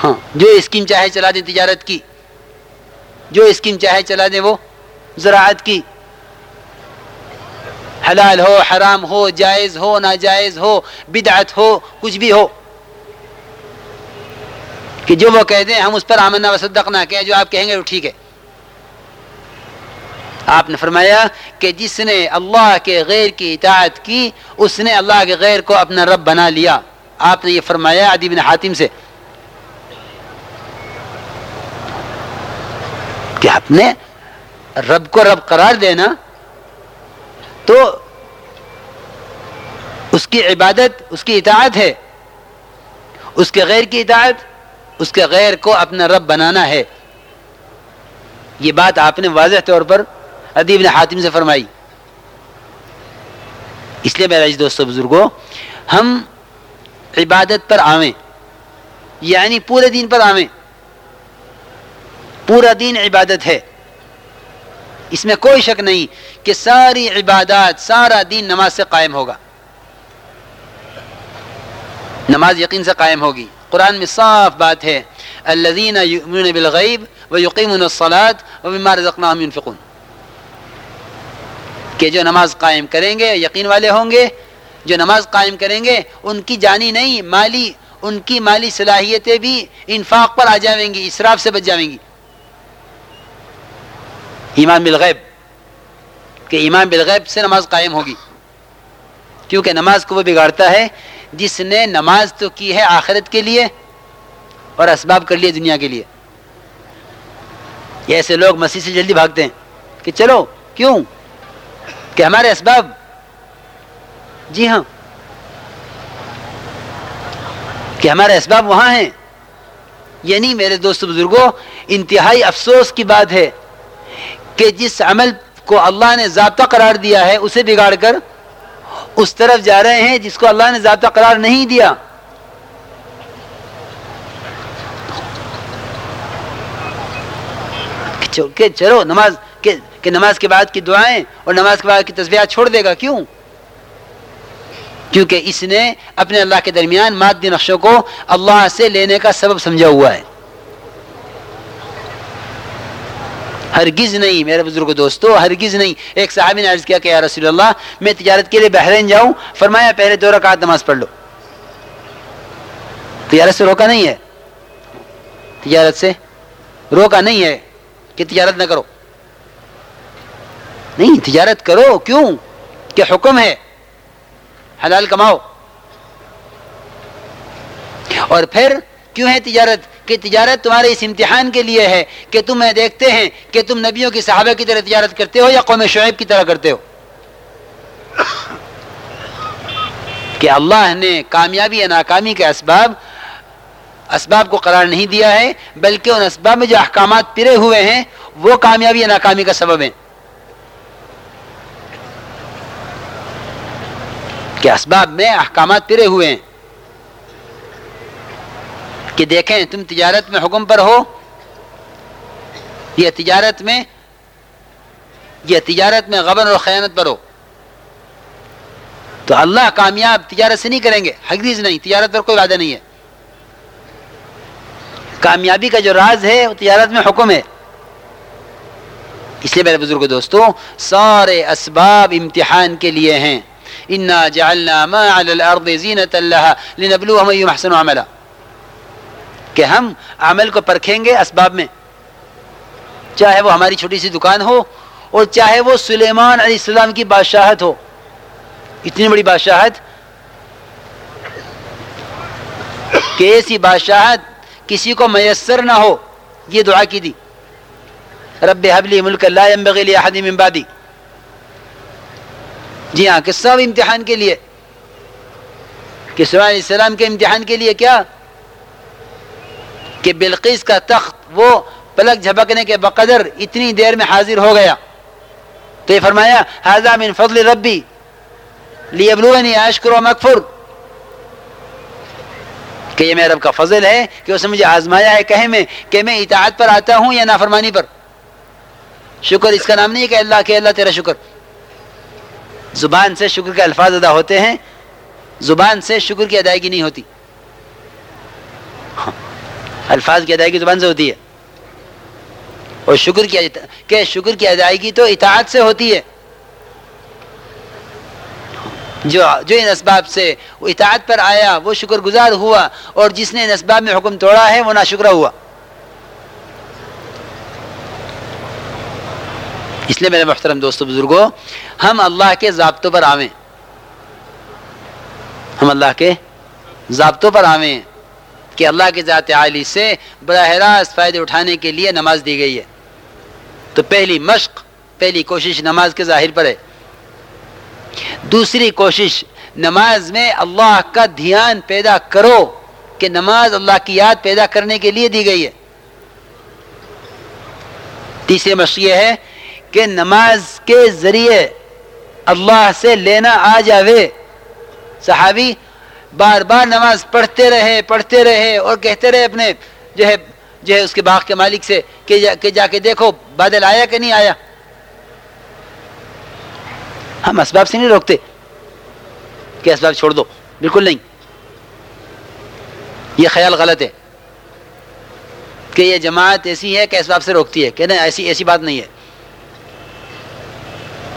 ہاں جو اسکیم چاہے چلا دیں تجارت کی۔ جو اسکیم چاہے چلا دیں وہ زراعت کی۔ حلال ہو، حرام ہو، جائز ہو، ناجائز ہو، بدعت ہو، کچھ بھی ہو۔ کہ جو وہ کہہ دیں، ہم اس پر آمنہ وصدق نہ کہیں، جو آپ کہیں گے وہ ٹھیک ہے۔ آپ نے فرمایا کہ جس نے اللہ کے غیر کی اطاعت کی، اس نے اللہ کے غیر کو اپنا رب بنا لیا۔ آپ نے یہ فرمایا عدی بن حاتم سے۔ کہ آپ نے رب کو رب قرار دینا، تو اس کی عبادت، اس کی اطاعت ہے۔ اس کے غیر کی اطاعت، اس کے غیر کو اپنا رب بنانا ہے۔ یہ بات آپ نے واضح طور پر ادیب نے حاتم سے فرمائی۔ اس لیے میرا دوستوں بزرگوں ہم عبادت پر آویں یعنی پورے دین پر آویں۔ پورا دین عبادت ہے۔ اس میں کوئی شک نہیں کہ ساری عبادات، سارا دین نماز سے قائم ہوگا۔ نماز یقین سے قائم ہوگی۔ قرآن میں صاف بات ہے، الذین یؤمنون بالغیب ویقیمون الصلاة ومما رزقناهم ينفقون۔ کہ جو نماز قائم کریں گے، یقین والے ہوں گے، جو نماز قائم کریں گے، ان کی جانی نہیں، مالی، ان کی مالی صلاحیتیں بھی انفاق پر آ جائیں گی، اسراف سے بچ جائیں گی۔ ایمان بالغیب، کہ ایمان بالغیب سے نماز قائم ہوگی۔ کیونکہ نماز کو وہ بگاڑتا ہے جس نے نماز تو کی ہے آخرت کے لیے اور اسباب کر لیے دنیا کے لیے۔ یہ ایسے لوگ مسیح سے جلدی بھاگتے ہیں کہ چلو، کیوں؟ کہ ہمارے اسباب۔ جی ہاں۔ کہ ہمارے اسباب وہاں ہیں۔ یعنی میرے دوست بزرگوں انتہائی افسوس کی بات ہے۔ کہ جس عمل کو اللہ نے ضابطہ قرار دیا ہے، اسے بگاڑ کر اس طرف جا رہے ہیں جس کو اللہ نے ضابطہ قرار نہیں دیا۔ کہ چلو، نماز کہ نماز کے بعد کی دعائیں اور نماز کے بعد کی تصویرات چھوڑ دے گا کیوں؟ کیونکہ اس نے اپنے اللہ کے درمیان مادی نقشوں کو اللہ سے لینے کا سبب سمجھا ہوا ہے۔ ہرگز نہیں، میرے بزرگ دوستو، ہرگز نہیں۔ ایک صحابی نے عرض کیا کہ یا رسول اللہ، میں تجارت کے لیے بحرین جاؤں۔ فرمایا، پہلے دو رکعت نماز پڑھ لو۔ تجارت سے روکا نہیں ہے؟ تجارت سے؟ روکا نہیں ہے کہ تجارت نہ کرو۔ نہیں، تجارت کرو۔ کیوں؟ کہ حکم ہے۔ حلال کماؤ۔ اور پھر، کیوں ہے تجارت؟ کہ تجارت تمہارے اس امتحان کے لیے ہے کہ تم دیکھتے ہیں کہ تم نبیوں کی صحابہ کی طرح تجارت کرتے ہو یا قوم شعیب کی طرح کرتے ہو؟ کہ اللہ نے کامیابی یا ناکامی کے اسباب اسباب کو قرار نہیں دیا ہے، بلکہ ان اسباب میں جو احکامات پرے ہوئے ہیں، وہ کامیابی یا ناکامی کا سبب ہیں۔ کہ اسباب میں احکامات پرے ہوئے ہیں۔ کہ دیکھیں تم تجارت میں حکم پر ہو یہ تجارت میں یہ تجارت میں غبن اور خیانت پر ہو۔ تو اللہ کامیاب تجارت سے نہیں کریں گے حقیز نہیں، تجارت پر کوئی وعدہ نہیں ہے۔ کامیابی کا جو راز ہے، وہ تجارت میں حکم ہے۔ اس لیے میرے بزرگ دوستوں، سارے اسباب امتحان کے لیے ہیں۔ انا جعلنا ما على الارض زینت لها لنبلوهم ايهم احسن عملا کہ ہم عمل کو پرکھیں گے اسباب میں۔ چاہے وہ ہماری چھوٹی سی دکان ہو اور چاہے وہ سلیمان علیہ السلام کی بادشاہت ہو۔ اتنی بڑی بادشاہت کہ ایسی بادشاہت کسی کو میسر نہ ہو۔ یہ دعا کی دی۔ رب حبلی ملک لا ينبغي لاحد من بعدی۔ جی ہاں قصہ امتحان کے لیے۔ کہ علیہ السلام کے امتحان کے لیے کیا؟ کہ بلقیس کا تخت وہ پلک جھپکنے کے بقدر اتنی دیر میں حاضر ہو گیا۔ تو یہ فرمایا حاضہ من فضل ربی، لیبلونی اشکر و مکفر کہ یہ میرے رب کا فضل ہے کہ اس نے مجھے آزمایا ہے کہے میں کہ میں اطاعت پر آتا ہوں یا نافرمانی پر۔ شکر اس کا نام نہیں کہ اللہ کہ اللہ تیرا شکر۔ زبان سے شکر کے الفاظ ادا ہوتے ہیں، زبان سے شکر کی ادائیگی نہیں ہوتی۔ ہاں۔ الفاظ کی ادائیگی زبان سے ہوتی ہے۔ اور شکر کی کہ شکر کی ادائیگی تو اطاعت سے ہوتی ہے۔ جو جو ان اسباب سے اطاعت پر آیا، وہ شکر گزار ہوا، اور جس نے ان اسباب میں حکم توڑا ہے، وہ ناشکرہ ہوا۔ اس لیے میرے محترم دوستو بزرگوں ہم اللہ کے ضابطوں پر آویں۔ ہم اللہ کے ضابطوں پر آویں۔ کہ اللہ کے ذات عالی سے براہ راست فائدے اٹھانے کے لیے نماز دی گئی ہے۔ تو پہلی مشق، پہلی کوشش نماز کے ظاہر پر ہے۔ دوسری کوشش، نماز میں اللہ کا دھیان پیدا کرو کہ نماز اللہ کی یاد پیدا کرنے کے لیے دی گئی ہے۔ تیسری مشق یہ ہے کہ نماز کے ذریعے اللہ سے لینا آ جاوے۔ صحابی بار بار نماز پڑھتے رہے پڑھتے رہے اور کہتے رہے اپنے جو ہے جو ہے اس کے باغ کے مالک سے کہ جا, کہ جا کے دیکھو بادل آیا کہ نہیں آیا؟ ہم اسباب سے نہیں روکتے کہ اسباب چھوڑ دو بالکل نہیں۔ یہ خیال غلط ہے کہ یہ جماعت ایسی ہے کہ اسباب سے روکتی ہے کہ نہیں ایسی ایسی بات نہیں ہے۔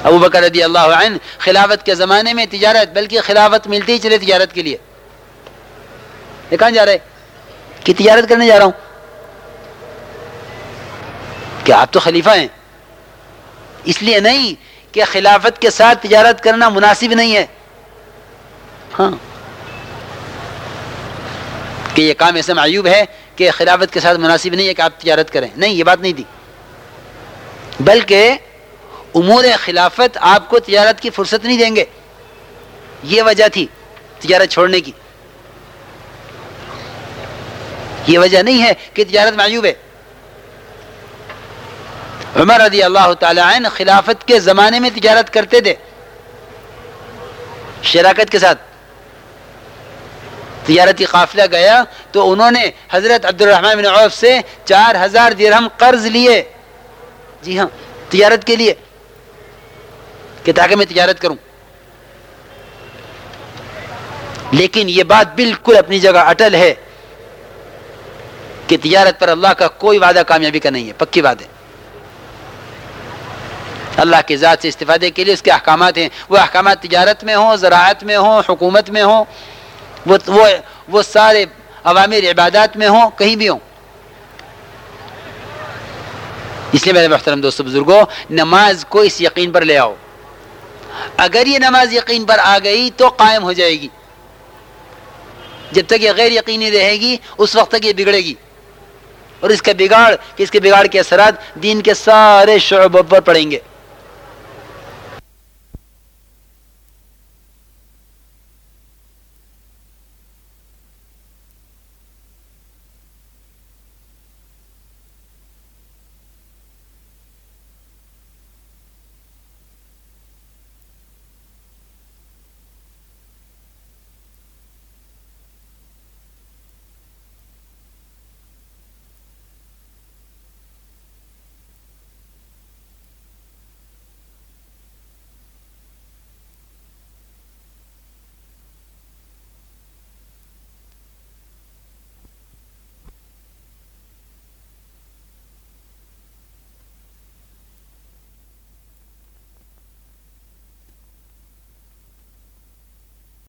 ابو بکر رضی اللہ عنہ خلافت کے زمانے میں تجارت، بلکہ خلافت ملتی ہی چلے تجارت کے لیے۔ یہ کہاں جا رہے؟ کہ تجارت کرنے جا رہا ہوں۔ کہ آپ تو خلیفہ ہیں۔ اس لیے نہیں کہ خلافت کے ساتھ تجارت کرنا مناسب نہیں ہے۔ ہاں۔ کہ یہ کام ایسا معیوب ہے کہ خلافت کے ساتھ مناسب نہیں ہے کہ آپ تجارت کریں۔ نہیں، یہ بات نہیں تھی۔ بلکہ امور خلافت آپ کو تجارت کی فرصت نہیں دیں گے۔ یہ وجہ تھی تجارت چھوڑنے کی۔ یہ وجہ نہیں ہے کہ تجارت معیوب ہے۔ عمر رضی اللہ تعالی عنہ خلافت کے زمانے میں تجارت کرتے تھے۔ شراکت کے ساتھ تجارتی قافلہ گیا تو انہوں نے حضرت عبد الرحمن بن عوف سے چار ہزار درہم قرض لیے۔ جی ہاں تجارت کے لیے۔ کہ تاکہ میں تجارت کروں۔ لیکن یہ بات بالکل اپنی جگہ اٹل ہے کہ تجارت پر اللہ کا کوئی وعدہ کامیابی کا نہیں ہے پکی بات ہے۔ اللہ کی ذات سے استفادے کے لیے اس کے احکامات ہیں۔ وہ احکامات تجارت میں ہوں زراعت میں ہوں حکومت میں ہوں وہ وہ, وہ سارے عوامر عبادات میں ہوں کہیں بھی ہوں۔ اس لیے میرے محترم دوست بزرگوں نماز کو اس یقین پر لے آؤ۔ اگر یہ نماز یقین پر آ گئی تو قائم ہو جائے گی۔ جب تک یہ غیر یقینی رہے گی، اس وقت تک یہ بگڑے گی۔ اور اس کا بگاڑ، اس کے بگاڑ کے اثرات دین کے سارے شعبوں پر پڑیں گے۔